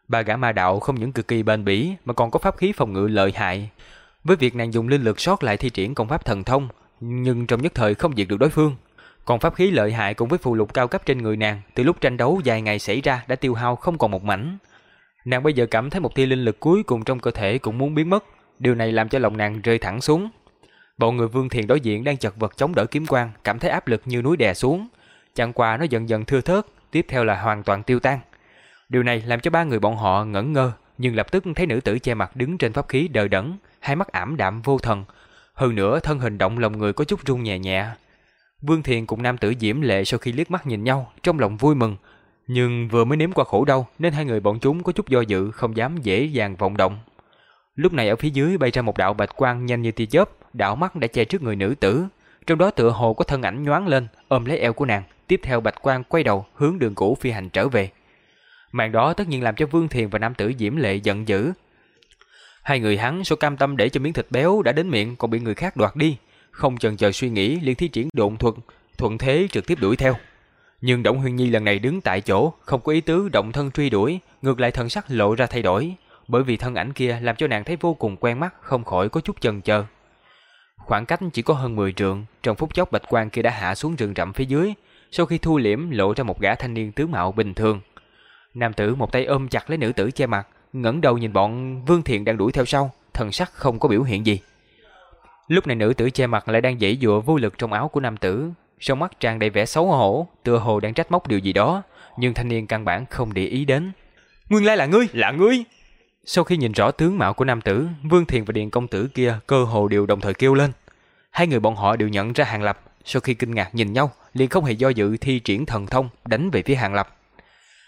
Ba gã ma đạo không những cực kỳ bền bỉ mà còn có pháp khí phòng ngự lợi hại. Với việc nàng dùng linh lực sót lại thi triển công pháp thần thông, nhưng trong nhất thời không diệt được đối phương. Còn pháp khí lợi hại cùng với phù lục cao cấp trên người nàng, từ lúc tranh đấu dài ngày xảy ra đã tiêu hao không còn một mảnh. Nàng bây giờ cảm thấy một tia linh lực cuối cùng trong cơ thể cũng muốn biến mất, điều này làm cho lòng nàng rơi thẳng xuống. Bọn người Vương Thiền đối diện đang chật vật chống đỡ kiếm quang, cảm thấy áp lực như núi đè xuống. Chẳng qua nó dần dần thưa thớt, tiếp theo là hoàn toàn tiêu tan. Điều này làm cho ba người bọn họ ngẩn ngơ, nhưng lập tức thấy nữ tử che mặt đứng trên pháp khí đờ đẫn, hai mắt ảm đạm vô thần. Hơn nữa thân hình động lòng người có chút run nhẹ nhẹ. Vương Thiền cùng nam tử Diễm Lệ sau khi liếc mắt nhìn nhau, trong lòng vui mừng. Nhưng vừa mới nếm qua khổ đau nên hai người bọn chúng có chút do dự không dám dễ dàng vọng động. Lúc này ở phía dưới bay ra một đạo bạch quang nhanh như tia chớp, đạo mắt đã che trước người nữ tử. Trong đó tựa hồ có thân ảnh nhoáng lên, ôm lấy eo của nàng, tiếp theo bạch quang quay đầu hướng đường cũ phi hành trở về. Màn đó tất nhiên làm cho Vương Thiền và nam tử Diễm Lệ giận dữ. Hai người hắn số cam tâm để cho miếng thịt béo đã đến miệng còn bị người khác đoạt đi, không chần chờ suy nghĩ liền thi triển độn thuật, thuận thế trực tiếp đuổi theo. Nhưng Động Huyền Nhi lần này đứng tại chỗ, không có ý tứ động thân truy đuổi, ngược lại thần sắc lộ ra thay đổi, bởi vì thân ảnh kia làm cho nàng thấy vô cùng quen mắt, không khỏi có chút chần chờ. Khoảng cách chỉ có hơn 10 trượng, trong phút chốc bạch quang kia đã hạ xuống rừng rậm phía dưới, sau khi thu liễm lộ ra một gã thanh niên tướng mạo bình thường. Nam tử một tay ôm chặt lấy nữ tử che mặt, ngẩng đầu nhìn bọn Vương Thiện đang đuổi theo sau, thần sắc không có biểu hiện gì. Lúc này nữ tử che mặt lại đang dãy dụa vô lực trong áo của nam tử, trong mắt tràn đầy vẻ xấu hổ, tựa hồ đang trách móc điều gì đó, nhưng thanh niên căn bản không để ý đến. Nguyên lai là ngươi, là ngươi. Sau khi nhìn rõ tướng mạo của nam tử, Vương Thiền và Điền công tử kia cơ hồ đều đồng thời kêu lên. Hai người bọn họ đều nhận ra Hàng Lập, sau khi kinh ngạc nhìn nhau, liền không hề do dự thi triển thần thông đánh về phía Hàng Lập.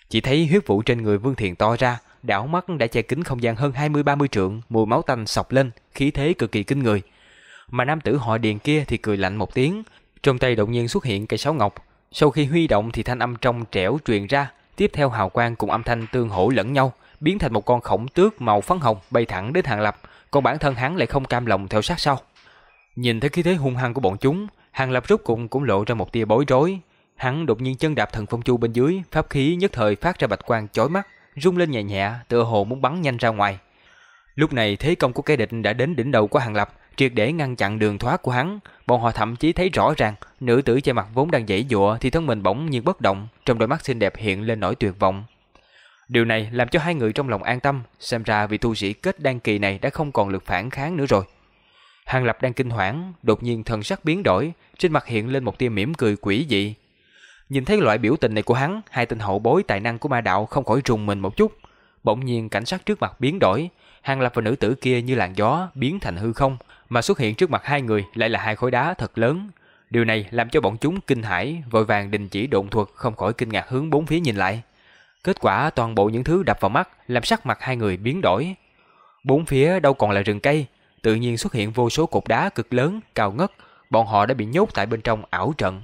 Chỉ thấy huyết vụ trên người Vương Thiền to ra, đảo mắt đã che kín không gian hơn 20-30 trượng, mùi máu tanh sọc lên, khí thế cực kỳ kinh người. Mà nam tử họ Điền kia thì cười lạnh một tiếng, trong tay đột nhiên xuất hiện cây sáo ngọc, sau khi huy động thì thanh âm trong trẻo truyền ra, tiếp theo hào quang cùng âm thanh tương hỗ lẫn nhau, biến thành một con khổng tước màu phấn hồng bay thẳng đến Hàng Lập, còn bản thân hắn lại không cam lòng theo sát sau. Nhìn thấy khí thế hung hăng của bọn chúng, Hàng Lập rốt cùng cũng lộ ra một tia bối rối. Hắn đột nhiên chân đạp thần phong chu bên dưới, pháp khí nhất thời phát ra bạch quang chói mắt, rung lên nhẹ nhẹ, tựa hồ muốn bắn nhanh ra ngoài. Lúc này thế công của kẻ địch đã đến đỉnh đầu của Hàng Lập, triệt để ngăn chặn đường thoát của hắn. Bọn họ thậm chí thấy rõ ràng, nữ tử che mặt vốn đang dãy dụa thì thân mình bỗng nhiên bất động, trong đôi mắt xinh đẹp hiện lên nỗi tuyệt vọng. Điều này làm cho hai người trong lòng an tâm, xem ra vị tu sĩ kết đan kỳ này đã không còn lực phản kháng nữa rồi. Hàng Lập đang kinh hoảng, đột nhiên thần sắc biến đổi, trên mặt hiện lên một tia mỉm cười quỷ dị. Nhìn thấy loại biểu tình này của hắn, hai tên hậu bối tài năng của ma đạo không khỏi rùng mình một chút. Bỗng nhiên cảnh sát trước mặt biến đổi, Hàng Lập và nữ tử kia như làn gió biến thành hư không, mà xuất hiện trước mặt hai người lại là hai khối đá thật lớn. Điều này làm cho bọn chúng kinh hãi, vội vàng đình chỉ độn thuật không khỏi kinh ngạc hướng bốn phía nhìn lại. Kết quả toàn bộ những thứ đập vào mắt làm sắc mặt hai người biến đổi. Bốn phía đâu còn là rừng cây, tự nhiên xuất hiện vô số cột đá cực lớn, cao ngất, bọn họ đã bị nhốt tại bên trong ảo trận.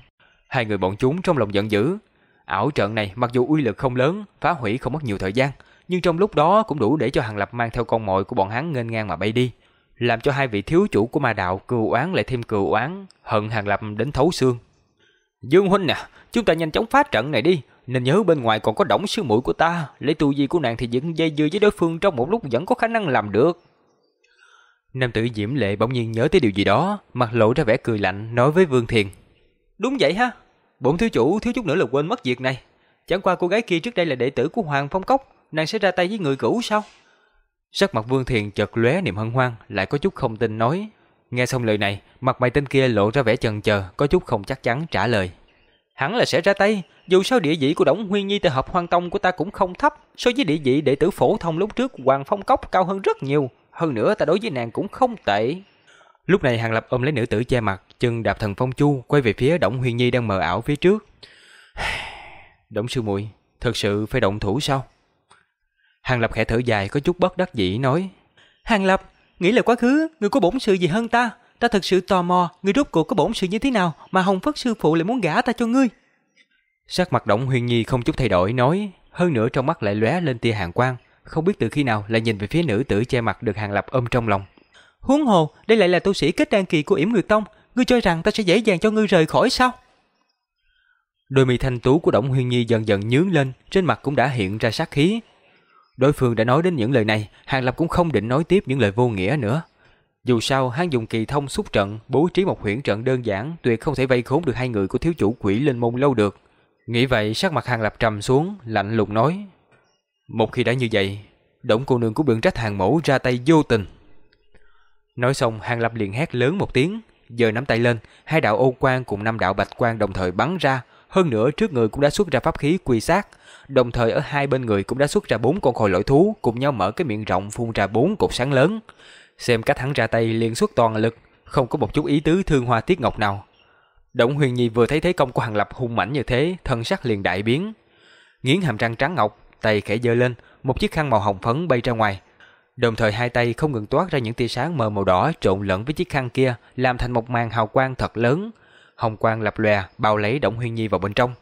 Hai người bọn chúng trong lòng giận dữ. Ảo trận này mặc dù uy lực không lớn, phá hủy không mất nhiều thời gian, nhưng trong lúc đó cũng đủ để cho Hàng Lập mang theo con mồi của bọn hắn nghênh ngang mà bay đi, làm cho hai vị thiếu chủ của ma đạo cừu oán lại thêm cừu oán, hận Hàng Lập đến thấu xương. Dương huynh nè, chúng ta nhanh chóng phá trận này đi, nên nhớ bên ngoài còn có đổng sư muội của ta, lấy tu vi của nàng thì vẫn dây dưa với đối phương trong một lúc vẫn có khả năng làm được. Nam tử Diễm Lệ bỗng nhiên nhớ tới điều gì đó, mặt lộ ra vẻ cười lạnh nói với Vương Thiền. Đúng vậy ha, bổn thiếu chủ thiếu chút nữa là quên mất việc này. Chẳng qua cô gái kia trước đây là đệ tử của Hoàng Phong Cốc, nàng sẽ ra tay với người cũ sao? Sắc mặt Vương Thiền chợt lóe niềm hân hoan, lại có chút không tin nói. Nghe xong lời này, mặt mày tên kia lộ ra vẻ chần chờ, có chút không chắc chắn trả lời. Hẳn là sẽ ra tay, dù sao địa vị của Đổng Huyên Nhi tại hợp hoang tông của ta cũng không thấp, so với địa vị đệ tử phổ thông lúc trước Hoàng Phong Cốc cao hơn rất nhiều, hơn nữa ta đối với nàng cũng không tệ. Lúc này Hàng Lập ôm lấy nữ tử che mặt, chân đạp thần phong chu, quay về phía Đổng Huyên Nhi đang mờ ảo phía trước. Đổng sư muội, thật sự phải động thủ sao? Hàng Lập khẽ thở dài có chút bất đắc dĩ nói. Hàng Lập, nghĩ là quá khứ, người có bổn sự gì hơn ta? Ta thật sự tò mò, người rốt cuộc có bổn sự như thế nào mà Hồng Phất sư phụ lại muốn gả ta cho ngươi? Sắc mặt Đổng huyền Nhi không chút thay đổi nói, hơn nữa trong mắt lại lóe lên tia hàng quang, không biết từ khi nào lại nhìn về phía nữ tử che mặt được Hàng Lập ôm trong lòng. Huống hồ, đây lại là tu sĩ kết đan kỳ của Yểm Nguyệt Tông, ngươi cho rằng ta sẽ dễ dàng cho ngươi rời khỏi sao? Đôi mi thanh tú của Đổng huyền Nhi dần dần nhướng lên, trên mặt cũng đã hiện ra sát khí. Đối phương đã nói đến những lời này, Hàng Lập cũng không định nói tiếp những lời vô nghĩa nữa. Dù sao, hắn dùng kỳ thông xúc trận, bố trí một huyễn trận đơn giản, tuyệt không thể vây khốn được hai người của thiếu chủ quỷ lên môn lâu được. Nghĩ vậy, sắc mặt Hàng Lập trầm xuống, lạnh lùng nói. Một khi đã như vậy, động cô nương của biện trách hàng mẫu ra tay vô tình. Nói xong, Hàng Lập liền hét lớn một tiếng, giờ nắm tay lên, hai đạo ô quang cùng năm đạo bạch quang đồng thời bắn ra, hơn nữa trước người cũng đã xuất ra pháp khí quy sát, đồng thời ở hai bên người cũng đã xuất ra bốn con khôi lỗi thú cùng nhau mở cái miệng rộng phun ra bốn cột sáng lớn. Xem cách hắn ra tay liền xuất toàn lực, không có một chút ý tứ thương hoa tiết ngọc nào. Động Huyền Nhi vừa thấy thế công của Hàng Lập hung mãnh như thế, thân sắc liền đại biến. Nghiến hàm răng trắng ngọc, tay khẽ giơ lên, một chiếc khăn màu hồng phấn bay ra ngoài. Đồng thời hai tay không ngừng toát ra những tia sáng mờ màu đỏ trộn lẫn với chiếc khăn kia, làm thành một màn hào quang thật lớn. Hồng quang lập lòe bao lấy Đổng Huyền Nhi vào bên trong.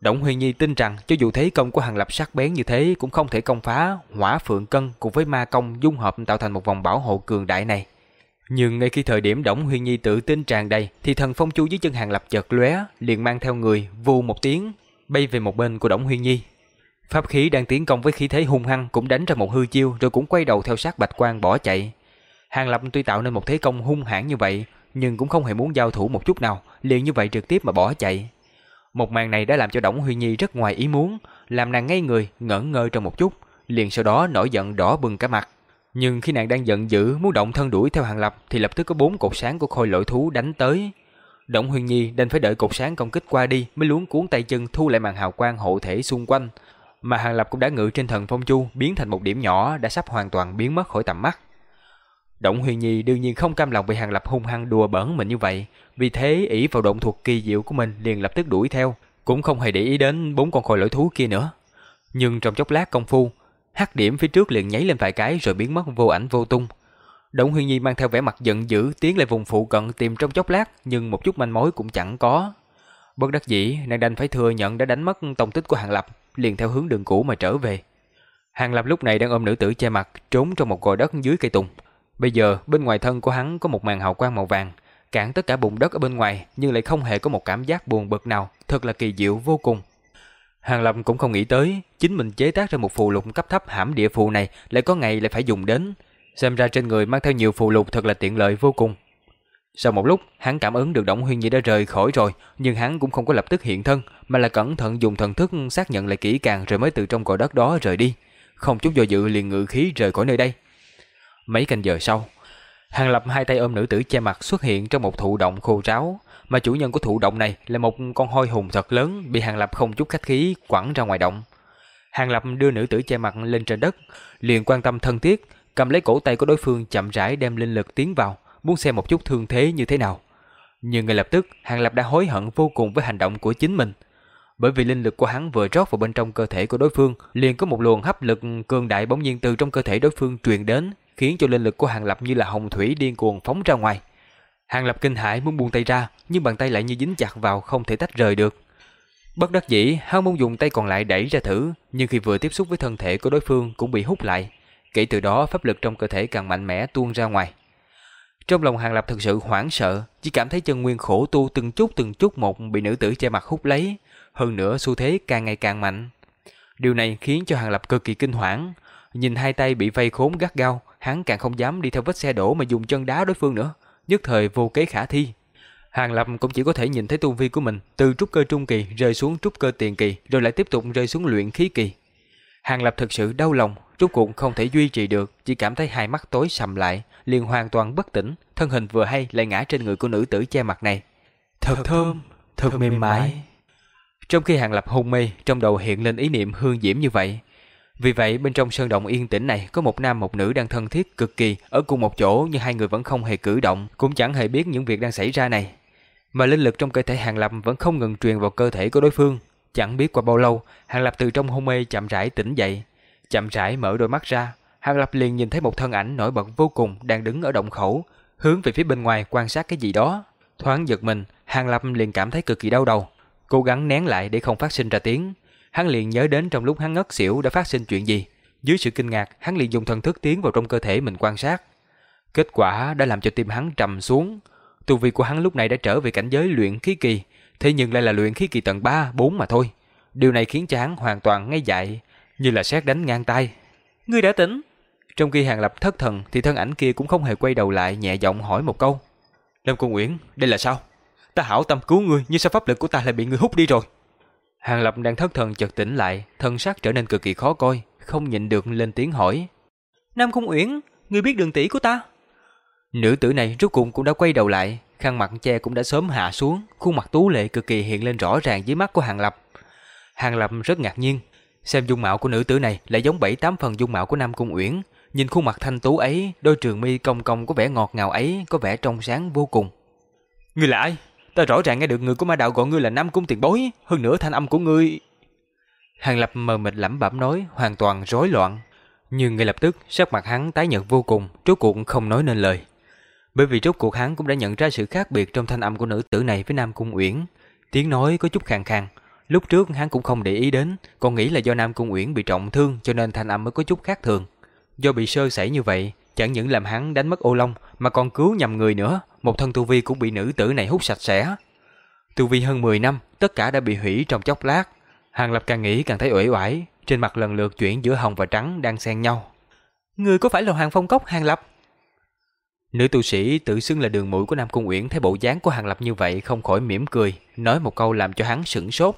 Đổng Huyền Nhi tin rằng cho dù thế công của Hàng Lập sắc bén như thế cũng không thể công phá hỏa phượng cân cùng với ma công dung hợp tạo thành một vòng bảo hộ cường đại này. Nhưng ngay khi thời điểm Đổng Huyền Nhi tự tin tràn đầy thì thần phong chu dưới chân Hàng Lập chợt lóe, liền mang theo người vù một tiếng bay về một bên của Đổng Huyền Nhi. Pháp khí đang tiến công với khí thế hung hăng cũng đánh ra một hư chiêu rồi cũng quay đầu theo sát Bạch Quang bỏ chạy. Hàng Lập tuy tạo nên một thế công hung hãn như vậy, nhưng cũng không hề muốn giao thủ một chút nào, liền như vậy trực tiếp mà bỏ chạy. Một màn này đã làm cho Đổng Huy Nhi rất ngoài ý muốn, làm nàng ngây người, ngẩn ngơ trong một chút, liền sau đó nổi giận đỏ bừng cả mặt. Nhưng khi nàng đang giận dữ muốn động thân đuổi theo Hàng Lập thì lập tức có bốn cột sáng của khôi lỗi thú đánh tới. Động Huyền Nhi đành phải đợi cột sáng công kích qua đi mới luống cuốn tay chân thu lại màn hào quang hộ thể xung quanh. mà Hàng Lập cũng đã ngự trên thần phong chu biến thành một điểm nhỏ đã sắp hoàn toàn biến mất khỏi tầm mắt. Động Huyền Nhi đương nhiên không cam lòng bị Hàng Lập hung hăng đùa bỡn mình như vậy, vì thế ỷ vào động thuật kỳ diệu của mình liền lập tức đuổi theo, cũng không hề để ý đến bốn con khôi lỗi thú kia nữa. Nhưng trong chốc lát công phu, hắc điểm phía trước liền nháy lên vài cái rồi biến mất vô ảnh vô tung. Động Huyền Nhi mang theo vẻ mặt giận dữ tiến lại vùng phụ cận tìm trong chốc lát, nhưng một chút manh mối cũng chẳng có. Bất đắc dĩ, nàng đành phải thừa nhận đã đánh mất tông tích của Hàng Lập, liền theo hướng đường cũ mà trở về. Hàng Lập lúc này đang ôm nữ tử che mặt, trốn trong một gò đất dưới cây tùng. Bây giờ, bên ngoài thân của hắn có một màn hào quang màu vàng, cản tất cả bụng đất ở bên ngoài, nhưng lại không hề có một cảm giác buồn bực nào, thật là kỳ diệu vô cùng. Hàng Lập cũng không nghĩ tới, chính mình chế tác ra một phù lục cấp thấp hãm địa phù này lại có ngày lại phải dùng đến. Xem ra trên người mang theo nhiều phù lục thật là tiện lợi vô cùng. Sau một lúc, hắn cảm ứng được Động Huyên Nhi đã rời khỏi rồi, nhưng hắn cũng không có lập tức hiện thân, mà là cẩn thận dùng thần thức xác nhận lại kỹ càng rồi mới từ trong cõi đất đó rời đi. Không chút do dự liền ngự khí rời khỏi nơi đây. Mấy canh giờ sau, Hàng Lập hai tay ôm nữ tử che mặt xuất hiện trong một thụ động khô ráo, mà chủ nhân của thụ động này là một con hôi hùng thật lớn bị Hàng Lập không chút khách khí quẳng ra ngoài động. Hàng Lập đưa nữ tử che mặt lên trên đất, liền quan tâm thân thiết, cầm lấy cổ tay của đối phương chậm rãi đem linh lực tiến vào, muốn xem một chút thương thế như thế nào. Nhưng ngay lập tức, Hàng Lập đã hối hận vô cùng với hành động của chính mình. Bởi vì linh lực của hắn vừa rót vào bên trong cơ thể của đối phương, liền có một luồng hấp lực cường đại bỗng nhiên từ trong cơ thể đối phương truyền đến, khiến cho linh lực của Hàng Lập như là hồng thủy điên cuồng phóng ra ngoài. Hàng Lập kinh hãi muốn buông tay ra, nhưng bàn tay lại như dính chặt vào không thể tách rời được. Bất đắc dĩ, hắn muốn dùng tay còn lại đẩy ra thử, nhưng khi vừa tiếp xúc với thân thể của đối phương cũng bị hút lại. Kể từ đó pháp lực trong cơ thể càng mạnh mẽ tuôn ra ngoài. Trong lòng Hàng Lập thực sự hoảng sợ, chỉ cảm thấy chân nguyên khổ tu từng chút từng chút một bị nữ tử che mặt hút lấy, hơn nữa xu thế càng ngày càng mạnh. Điều này khiến cho Hàng Lập cực kỳ kinh hoảng, nhìn hai tay bị vây khốn gắt gao, hắn càng không dám đi theo vết xe đổ mà dùng chân đá đối phương nữa, nhất thời vô kế khả thi. Hàng Lập cũng chỉ có thể nhìn thấy tu vi của mình từ trúc cơ trung kỳ rơi xuống trúc cơ tiền kỳ rồi lại tiếp tục rơi xuống luyện khí kỳ. Hàng Lập thực sự đau lòng, rốt cuộc không thể duy trì được, chỉ cảm thấy hai mắt tối sầm lại, liền hoàn toàn bất tỉnh, thân hình vừa hay lại ngã trên người của nữ tử che mặt này. Thật thơm, thật mềm mại. Trong khi Hàng Lập hôn mê, trong đầu hiện lên ý niệm hương diễm như vậy. Vì vậy, bên trong sơn động yên tĩnh này có một nam một nữ đang thân thiết cực kỳ ở cùng một chỗ nhưng hai người vẫn không hề cử động, cũng chẳng hề biết những việc đang xảy ra này. Mà linh lực trong cơ thể Hàng Lập vẫn không ngừng truyền vào cơ thể của đối phương. Chẳng biết qua bao lâu, Hàng Lập từ trong hôn mê chậm rãi tỉnh dậy, chậm rãi mở đôi mắt ra, Hàng Lập liền nhìn thấy một thân ảnh nổi bật vô cùng đang đứng ở động khẩu, hướng về phía bên ngoài quan sát cái gì đó. Thoáng giật mình, Hàng Lập liền cảm thấy cực kỳ đau đầu, cố gắng nén lại để không phát sinh ra tiếng. Hắn liền nhớ đến trong lúc hắn ngất xỉu đã phát sinh chuyện gì. Dưới sự kinh ngạc, hắn liền dùng thần thức tiến vào trong cơ thể mình quan sát. Kết quả đã làm cho tim hắn trầm xuống. Tu vi của hắn lúc này đã trở về cảnh giới luyện khí kỳ, thế nhưng lại là luyện khí kỳ tầng 3, 4 mà thôi. Điều này khiến cho hắn hoàn toàn ngây dại, như là sét đánh ngang tay. Ngươi đã tỉnh? Trong khi Hàng Lập thất thần thì thân ảnh kia cũng không hề quay đầu lại nhẹ giọng hỏi một câu. Lâm Cung Uyển, đây là sao? Ta hảo tâm cứu ngươi nhưng sao pháp lực của ta lại bị ngươi hút đi rồi? Hàng Lập đang thất thần chợt tỉnh lại, thân sắc trở nên cực kỳ khó coi, không nhịn được lên tiếng hỏi. Nam Cung Uyển, ngươi biết đường tỷ của ta? Nữ tử này rốt cuộc cũng đã quay đầu lại, khăn mặt che cũng đã sớm hạ xuống, khuôn mặt tú lệ cực kỳ hiện lên rõ ràng dưới mắt của Hàng Lập. Hàng Lập rất ngạc nhiên, xem dung mạo của nữ tử này lại giống bảy tám phần dung mạo của Nam Cung Uyển, Nhìn khuôn mặt thanh tú ấy, đôi trường mi cong cong có vẻ ngọt ngào ấy, có vẻ trong sáng vô cùng. Ngươi là ai? Ta rõ ràng nghe được người của ma đạo gọi ngươi là Nam Cung tiền bối, hơn nữa thanh âm của ngươi... Hàng Lập mờ mịt lẩm bẩm nói, hoàn toàn rối loạn. Nhưng ngay lập tức, sắc mặt hắn tái nhợt vô cùng, rốt cuộc không nói nên lời. Bởi vì rốt cuộc hắn cũng đã nhận ra sự khác biệt trong thanh âm của nữ tử này với Nam Cung Uyển. Tiếng nói có chút khàn khàn. Lúc trước hắn cũng không để ý đến, còn nghĩ là do Nam Cung Uyển bị trọng thương cho nên thanh âm mới có chút khác thường. Do bị sơ sẩy như vậy, chẳng những làm hắn đánh mất ô long mà còn cứu nhầm người nữa, một thân tu vi cũng bị nữ tử này hút sạch sẽ. Tu vi hơn 10 năm, tất cả đã bị hủy trong chốc lát. Hàng Lập càng nghĩ càng thấy uể oải, trên mặt lần lượt chuyển giữa hồng và trắng đang xen nhau. Người có phải là Hoàng Phong Cốc Hàng Lập? Nữ tu sĩ tự xưng là đường mũi của Nam Cung Uyển thấy bộ dáng của Hàng Lập như vậy không khỏi mỉm cười, nói một câu làm cho hắn sững sốt.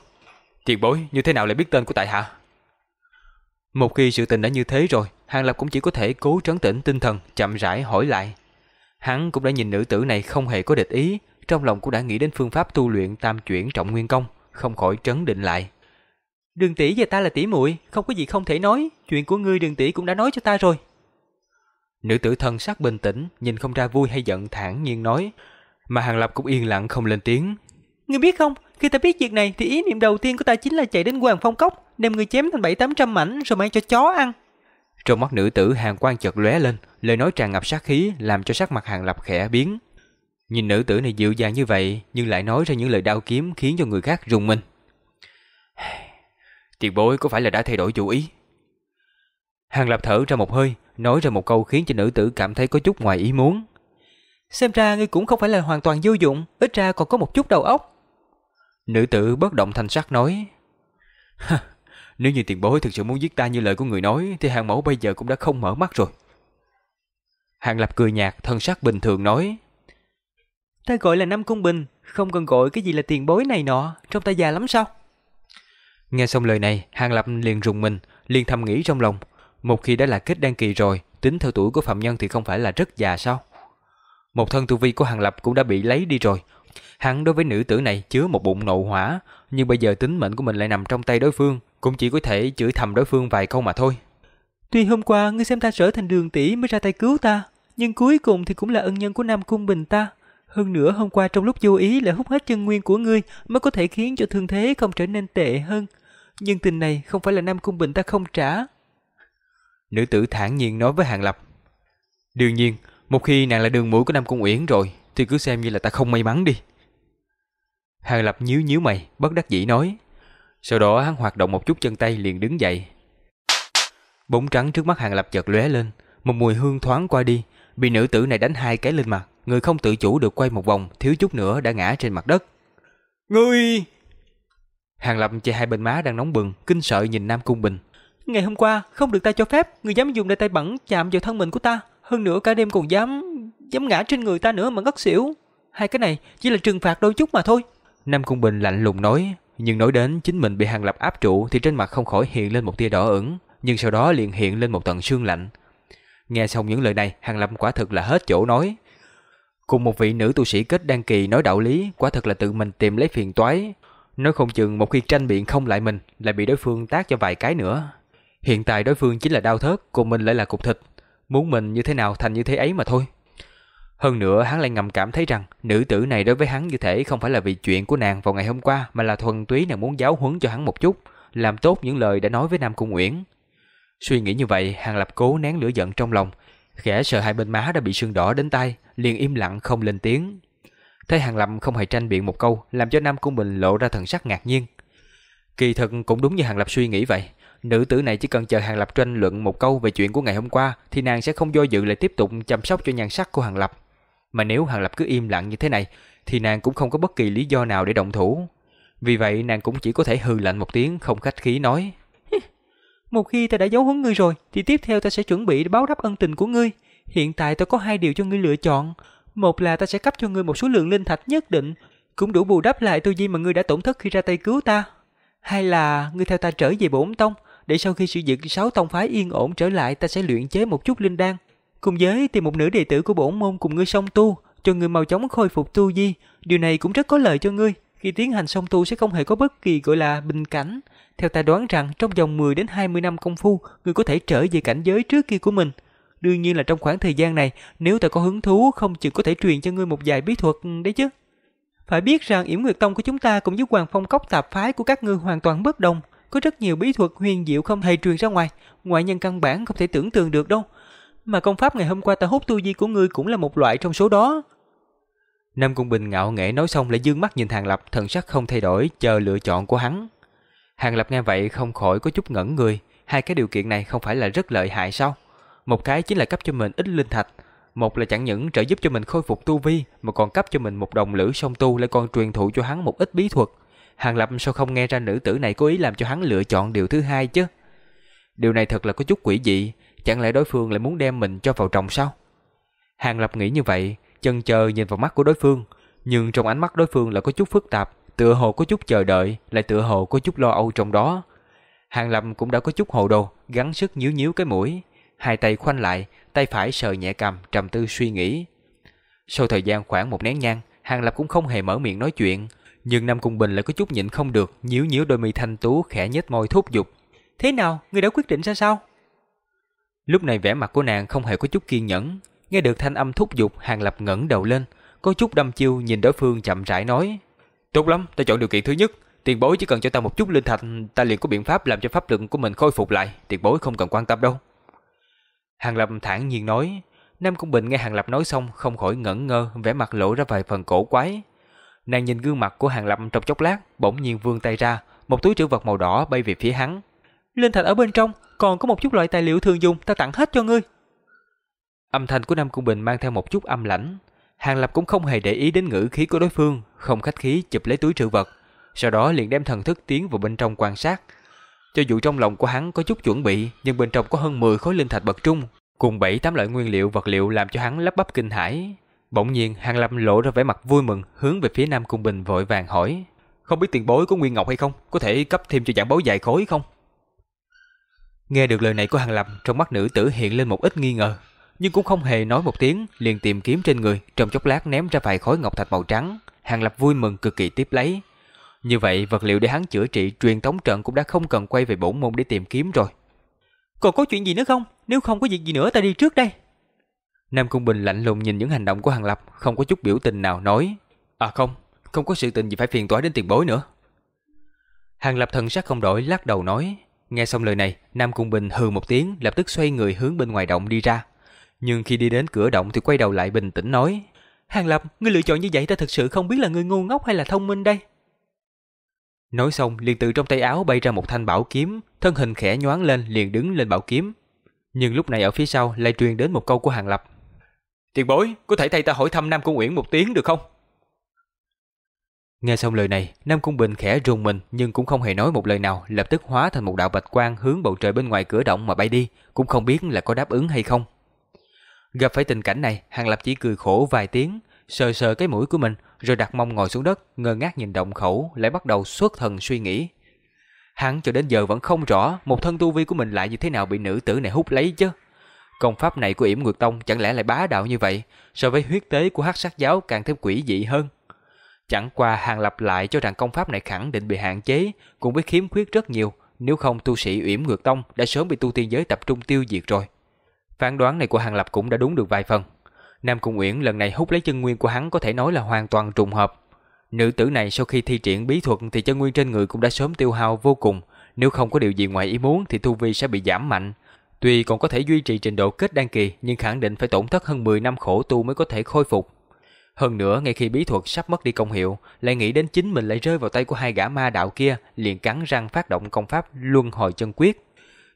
Tiệt bối, như thế nào lại biết tên của tại hạ? Một khi sự tình đã như thế rồi, Hàng Lập cũng chỉ có thể cố trấn tĩnh tinh thần, chậm rãi hỏi lại. Hắn cũng đã nhìn nữ tử này không hề có địch ý, trong lòng cũng đã nghĩ đến phương pháp tu luyện tam chuyển trọng nguyên công, không khỏi trấn định lại. Đường tỷ và ta là tỷ muội, không có gì không thể nói, chuyện của ngươi đường tỷ cũng đã nói cho ta rồi. Nữ tử thân sắc bình tĩnh, nhìn không ra vui hay giận thản nhiên nói, mà Hàng Lập cũng yên lặng không lên tiếng. Ngươi biết không, khi ta biết việc này thì ý niệm đầu tiên của ta chính là chạy đến Hoàng Phong Cốc, đem người chém thành bảy tám trăm mảnh rồi mang cho chó ăn. Trong mắt nữ tử hàng quan chợt lóe lên, lời nói tràn ngập sát khí làm cho sắc mặt Hàng Lập khẽ biến. Nhìn nữ tử này dịu dàng như vậy nhưng lại nói ra những lời đau kiếm khiến cho người khác rùng mình. Tiền bối có phải là đã thay đổi chủ ý? Hàng Lập thở ra một hơi, nói ra một câu khiến cho nữ tử cảm thấy có chút ngoài ý muốn. Xem ra ngươi cũng không phải là hoàn toàn vô dụng, ít ra còn có một chút đầu óc. Nữ tử bất động thanh sắc nói. Nếu như tiền bối thực sự muốn giết ta như lời của người nói thì hàng mẫu bây giờ cũng đã không mở mắt rồi. Hàng Lập cười nhạt, thân sắc bình thường nói. Ta gọi là Nam Cung Bình, không cần gọi cái gì là tiền bối này nọ, trong ta già lắm sao? Nghe xong lời này, Hàng Lập liền rùng mình, liền thầm nghĩ trong lòng. Một khi đã là kết đăng kỳ rồi, tính theo tuổi của phạm nhân thì không phải là rất già sao? Một thân tu vi của Hàng Lập cũng đã bị lấy đi rồi. Hắn đối với nữ tử này chứa một bụng nộ hỏa, nhưng bây giờ tính mệnh của mình lại nằm trong tay đối phương, cũng chỉ có thể chửi thầm đối phương vài câu mà thôi. Tuy hôm qua ngươi xem ta trở thành đường tỷ mới ra tay cứu ta, nhưng cuối cùng thì cũng là ân nhân của Nam Cung Bình ta. Hơn nữa hôm qua trong lúc vô ý lại hút hết chân nguyên của ngươi mới có thể khiến cho thương thế không trở nên tệ hơn. Nhưng tình này không phải là Nam Cung Bình ta không trả. Nữ tử thản nhiên nói với Hàng Lập. Đương nhiên, một khi nàng là đường mũi của Nam Cung Uyển rồi thì cứ xem như là ta không may mắn đi. Hàng Lập nhíu nhíu mày, bất đắc dĩ nói. Sau đó hắn hoạt động một chút chân tay liền đứng dậy. Bóng trắng trước mắt Hàng Lập chợt lóe lên, một mùi hương thoáng qua đi, bị nữ tử này đánh hai cái lên mặt, người không tự chủ được quay một vòng, thiếu chút nữa đã ngã trên mặt đất. Ngươi! Hàng Lập che hai bên má đang nóng bừng, kinh sợ nhìn Nam Cung Bình. Ngày hôm qua, không được ta cho phép, người dám dùng đại tay bẩn chạm vào thân mình của ta. Hơn nữa cả đêm còn dám, dám ngã trên người ta nữa mà ngất xỉu. Hai cái này chỉ là trừng phạt đôi chút mà thôi. Nam Cung Bình lạnh lùng nói, nhưng nói đến chính mình bị Hàng Lập áp trụ thì trên mặt không khỏi hiện lên một tia đỏ ửng, nhưng sau đó liền hiện lên một tầng sương lạnh. Nghe xong những lời này, Hàng Lập quả thực là hết chỗ nói. Cùng một vị nữ tu sĩ kết đăng kỳ nói đạo lý, quả thực là tự mình tìm lấy phiền toái. Nói không chừng một khi tranh biện không lại mình, lại bị đối phương tác cho vài cái nữa. Hiện tại đối phương chính là đau thớt, cùng mình lại là cục thịt. Muốn mình như thế nào thành như thế ấy mà thôi. Hơn nữa hắn lại ngầm cảm thấy rằng nữ tử này đối với hắn như thể không phải là vì chuyện của nàng vào ngày hôm qua mà là thuần túy nàng muốn giáo huấn cho hắn một chút, làm tốt những lời đã nói với Nam Cung Uyển. Suy nghĩ như vậy, Hàng Lập cố nén lửa giận trong lòng, khẽ sợ hai bên má đã bị sưng đỏ đến tay, liền im lặng không lên tiếng. Thấy Hàng Lập không hề tranh biện một câu, làm cho Nam Cung Bình lộ ra thần sắc ngạc nhiên. Kỳ thực cũng đúng như Hàng Lập suy nghĩ vậy, nữ tử này chỉ cần chờ Hàng Lập tranh luận một câu về chuyện của ngày hôm qua thì nàng sẽ không do dự lại tiếp tục chăm sóc cho nhan sắc của Hàng Lập. Mà nếu Hàng Lập cứ im lặng như thế này thì nàng cũng không có bất kỳ lý do nào để động thủ. Vì vậy nàng cũng chỉ có thể hừ lạnh một tiếng không khách khí nói. Một khi ta đã giấu huấn ngươi rồi thì tiếp theo ta sẽ chuẩn bị để báo đáp ân tình của ngươi. Hiện tại ta có hai điều cho ngươi lựa chọn. Một là ta sẽ cấp cho ngươi một số lượng linh thạch nhất định, cũng đủ bù đắp lại tư duy mà ngươi đã tổn thất khi ra tay cứu ta. Hay là ngươi theo ta trở về bổn tông, để sau khi sử dụng sáu tông phái yên ổn trở lại ta sẽ luyện chế một chút linh đan, cùng với tìm một nữ đệ tử của bổn môn cùng ngươi song tu, cho ngươi mau chóng khôi phục tu vi, điều này cũng rất có lợi cho ngươi. Khi tiến hành song tu sẽ không hề có bất kỳ gọi là bình cảnh. Theo ta đoán rằng trong vòng 10 đến 20 năm công phu, ngươi có thể trở về cảnh giới trước kia của mình. Đương nhiên là trong khoảng thời gian này, nếu ta có hứng thú không chừng có thể truyền cho ngươi một vài bí thuật đấy chứ. Phải biết rằng Yểm Nguyệt Tông của chúng ta cũng với Hoàng Phong Cốc tạp phái của các ngươi hoàn toàn bất đồng. Có rất nhiều bí thuật huyền diệu không hề truyền ra ngoài, ngoại nhân căn bản không thể tưởng tượng được đâu. Mà công pháp ngày hôm qua ta hút tu vi của ngươi cũng là một loại trong số đó. Nam Cung Bình ngạo nghễ nói xong lại dương mắt nhìn Hàng Lập, thần sắc không thay đổi, chờ lựa chọn của hắn. Hàng Lập nghe vậy không khỏi có chút ngẩn người, hai cái điều kiện này không phải là rất lợi hại sao? Một cái chính là cấp cho mình ít linh thạch, một là chẳng những trợ giúp cho mình khôi phục tu vi, mà còn cấp cho mình một đồng lửa song tu lại còn truyền thụ cho hắn một ít bí thuật. Hàng Lập sao không nghe ra nữ tử này cố ý làm cho hắn lựa chọn điều thứ hai chứ? Điều này thật là có chút quỷ dị, chẳng lẽ đối phương lại muốn đem mình cho vào trọng sao? Hàng Lập nghĩ như vậy, chân chờ nhìn vào mắt của đối phương, nhưng trong ánh mắt đối phương lại có chút phức tạp, tựa hồ có chút chờ đợi, lại tựa hồ có chút lo âu trong đó. Hàng Lập cũng đã có chút hồ đồ, gắng sức nhíu nhíu cái mũi, hai tay khoanh lại, tay phải sờ nhẹ cầm, trầm tư suy nghĩ. Sau thời gian khoảng một nén nhang, Hàng Lập cũng không hề mở miệng nói chuyện, Nhưng Nam Cung Bình lại có chút nhịn không được, nhíu nhíu đôi mi thanh tú khẽ nhếch môi thúc giục. Thế nào, người đã quyết định ra sao? Lúc này vẻ mặt của nàng không hề có chút kiên nhẫn, nghe được thanh âm thúc giục, Hàng Lập ngẩng đầu lên, có chút đăm chiêu nhìn đối phương chậm rãi nói: "Tốt lắm, ta chọn điều kiện thứ nhất, tiền bối chỉ cần cho ta một chút linh thạch, ta liền có biện pháp làm cho pháp lực của mình khôi phục lại, tiền bối không cần quan tâm đâu." Hàng Lập thản nhiên nói, Nam Cung Bình nghe Hàng Lập nói xong không khỏi ngẩn ngơ, vẻ mặt lộ ra vài phần cổ quái. Nàng nhìn gương mặt của Hàng Lập trong chốc lát, bỗng nhiên vươn tay ra, một túi trữ vật màu đỏ bay về phía hắn. Linh thạch ở bên trong, còn có một chút loại tài liệu thường dùng, ta tặng hết cho ngươi. Âm thanh của Nam Cung Bình mang theo một chút âm lãnh. Hàng Lập cũng không hề để ý đến ngữ khí của đối phương, không khách khí chụp lấy túi trữ vật, sau đó liền đem thần thức tiến vào bên trong quan sát. Cho dù trong lòng của hắn có chút chuẩn bị, nhưng bên trong có hơn 10 khối linh thạch bậc trung, cùng 7 tám loại nguyên liệu vật liệu làm cho hắn lắp bắp kinh hãi. Bỗng nhiên, Hàng Lâm lộ ra vẻ mặt vui mừng, hướng về phía Nam Cung Bình vội vàng hỏi: "Không biết tiền bối có nguyên ngọc hay không, có thể cấp thêm cho giảng bối vài khối không?" Nghe được lời này của Hàng Lập, trong mắt nữ tử hiện lên một ít nghi ngờ, nhưng cũng không hề nói một tiếng, liền tìm kiếm trên người, trong chốc lát ném ra vài khối ngọc thạch màu trắng. Hàng Lập vui mừng cực kỳ tiếp lấy. Như vậy, vật liệu để hắn chữa trị truyền tống trận cũng đã không cần quay về bổn môn để tìm kiếm rồi. Còn có chuyện gì nữa không? Nếu không có việc gì nữa ta đi trước đây. Nam Cung Bình lạnh lùng nhìn những hành động của Hàng Lập, không có chút biểu tình nào nói. À không, không có sự tình gì phải phiền toái đến tiền bối nữa. Hàng Lập thần sắc không đổi lắc đầu nói. Nghe xong lời này, Nam Cung Bình hừ một tiếng, lập tức xoay người hướng bên ngoài động đi ra. Nhưng khi đi đến cửa động thì quay đầu lại bình tĩnh nói. Hàng Lập, ngươi lựa chọn như vậy ta thực sự không biết là ngươi ngu ngốc hay là thông minh đây. Nói xong, liền từ trong tay áo bay ra một thanh bảo kiếm, thân hình khẽ nhoáng lên liền đứng lên bảo kiếm. Nhưng lúc này ở phía sau lại truyền đến một câu của Hàng Lập. Tiền bối, có thể thay ta hỏi thăm Nam Cung Uyển một tiếng được không? Nghe xong lời này, Nam Cung Bình khẽ rùng mình nhưng cũng không hề nói một lời nào, lập tức hóa thành một đạo bạch quang hướng bầu trời bên ngoài cửa động mà bay đi, cũng không biết là có đáp ứng hay không. Gặp phải tình cảnh này, Hàng Lập chỉ cười khổ vài tiếng, sờ sờ cái mũi của mình, rồi đặt mông ngồi xuống đất, ngơ ngác nhìn động khẩu, lại bắt đầu xuất thần suy nghĩ. Hắn cho đến giờ vẫn không rõ một thân tu vi của mình lại như thế nào bị nữ tử này hút lấy chứ. Công pháp này của yểm Nguyệt Tông chẳng lẽ lại bá đạo như vậy, so với huyết tế của hắc sát giáo càng thêm quỷ dị hơn. Chẳng qua hàng lập lại cho rằng công pháp này khẳng định bị hạn chế, cùng với khiếm khuyết rất nhiều, nếu không tu sĩ uyển Nguyệt Tông đã sớm bị tu tiên giới tập trung tiêu diệt rồi. Phán đoán này của hàng lập cũng đã đúng được vài phần. Nam Cung Uyển lần này hút lấy chân nguyên của hắn có thể nói là hoàn toàn trùng hợp. Nữ tử này sau khi thi triển bí thuật thì chân nguyên trên người cũng đã sớm tiêu hao vô cùng, nếu không có điều gì ngoài ý muốn thì tu vi sẽ bị giảm mạnh. Tuy còn có thể duy trì trình độ kết đan kỳ nhưng khẳng định phải tổn thất hơn 10 năm khổ tu mới có thể khôi phục. Hơn nữa, ngay khi bí thuật sắp mất đi công hiệu, lại nghĩ đến chính mình lại rơi vào tay của hai gã ma đạo kia, liền cắn răng phát động công pháp Luân Hồi Chân Quyết.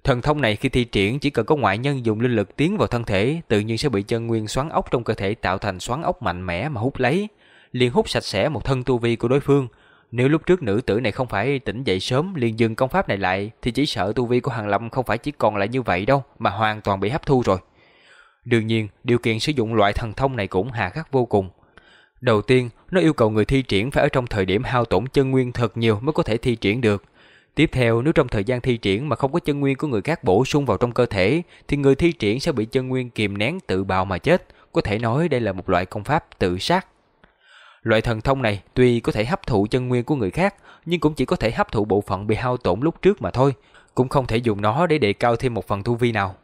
Thần thông này khi thi triển chỉ cần có ngoại nhân dùng linh lực tiến vào thân thể, tự nhiên sẽ bị chân nguyên xoắn ốc trong cơ thể tạo thành xoắn ốc mạnh mẽ mà hút lấy, liền hút sạch sẽ một thân tu vi của đối phương. Nếu lúc trước nữ tử này không phải tỉnh dậy sớm liền dừng công pháp này lại thì chỉ sợ tu vi của Hàng Lâm không phải chỉ còn lại như vậy đâu mà hoàn toàn bị hấp thu rồi. Đương nhiên, điều kiện sử dụng loại thần thông này cũng hà khắc vô cùng. Đầu tiên, nó yêu cầu người thi triển phải ở trong thời điểm hao tổn chân nguyên thật nhiều mới có thể thi triển được. Tiếp theo, nếu trong thời gian thi triển mà không có chân nguyên của người khác bổ sung vào trong cơ thể, thì người thi triển sẽ bị chân nguyên kìm nén tự bào mà chết. Có thể nói đây là một loại công pháp tự sát. Loại thần thông này tuy có thể hấp thụ chân nguyên của người khác, nhưng cũng chỉ có thể hấp thụ bộ phận bị hao tổn lúc trước mà thôi, cũng không thể dùng nó để đề cao thêm một phần tu vi nào.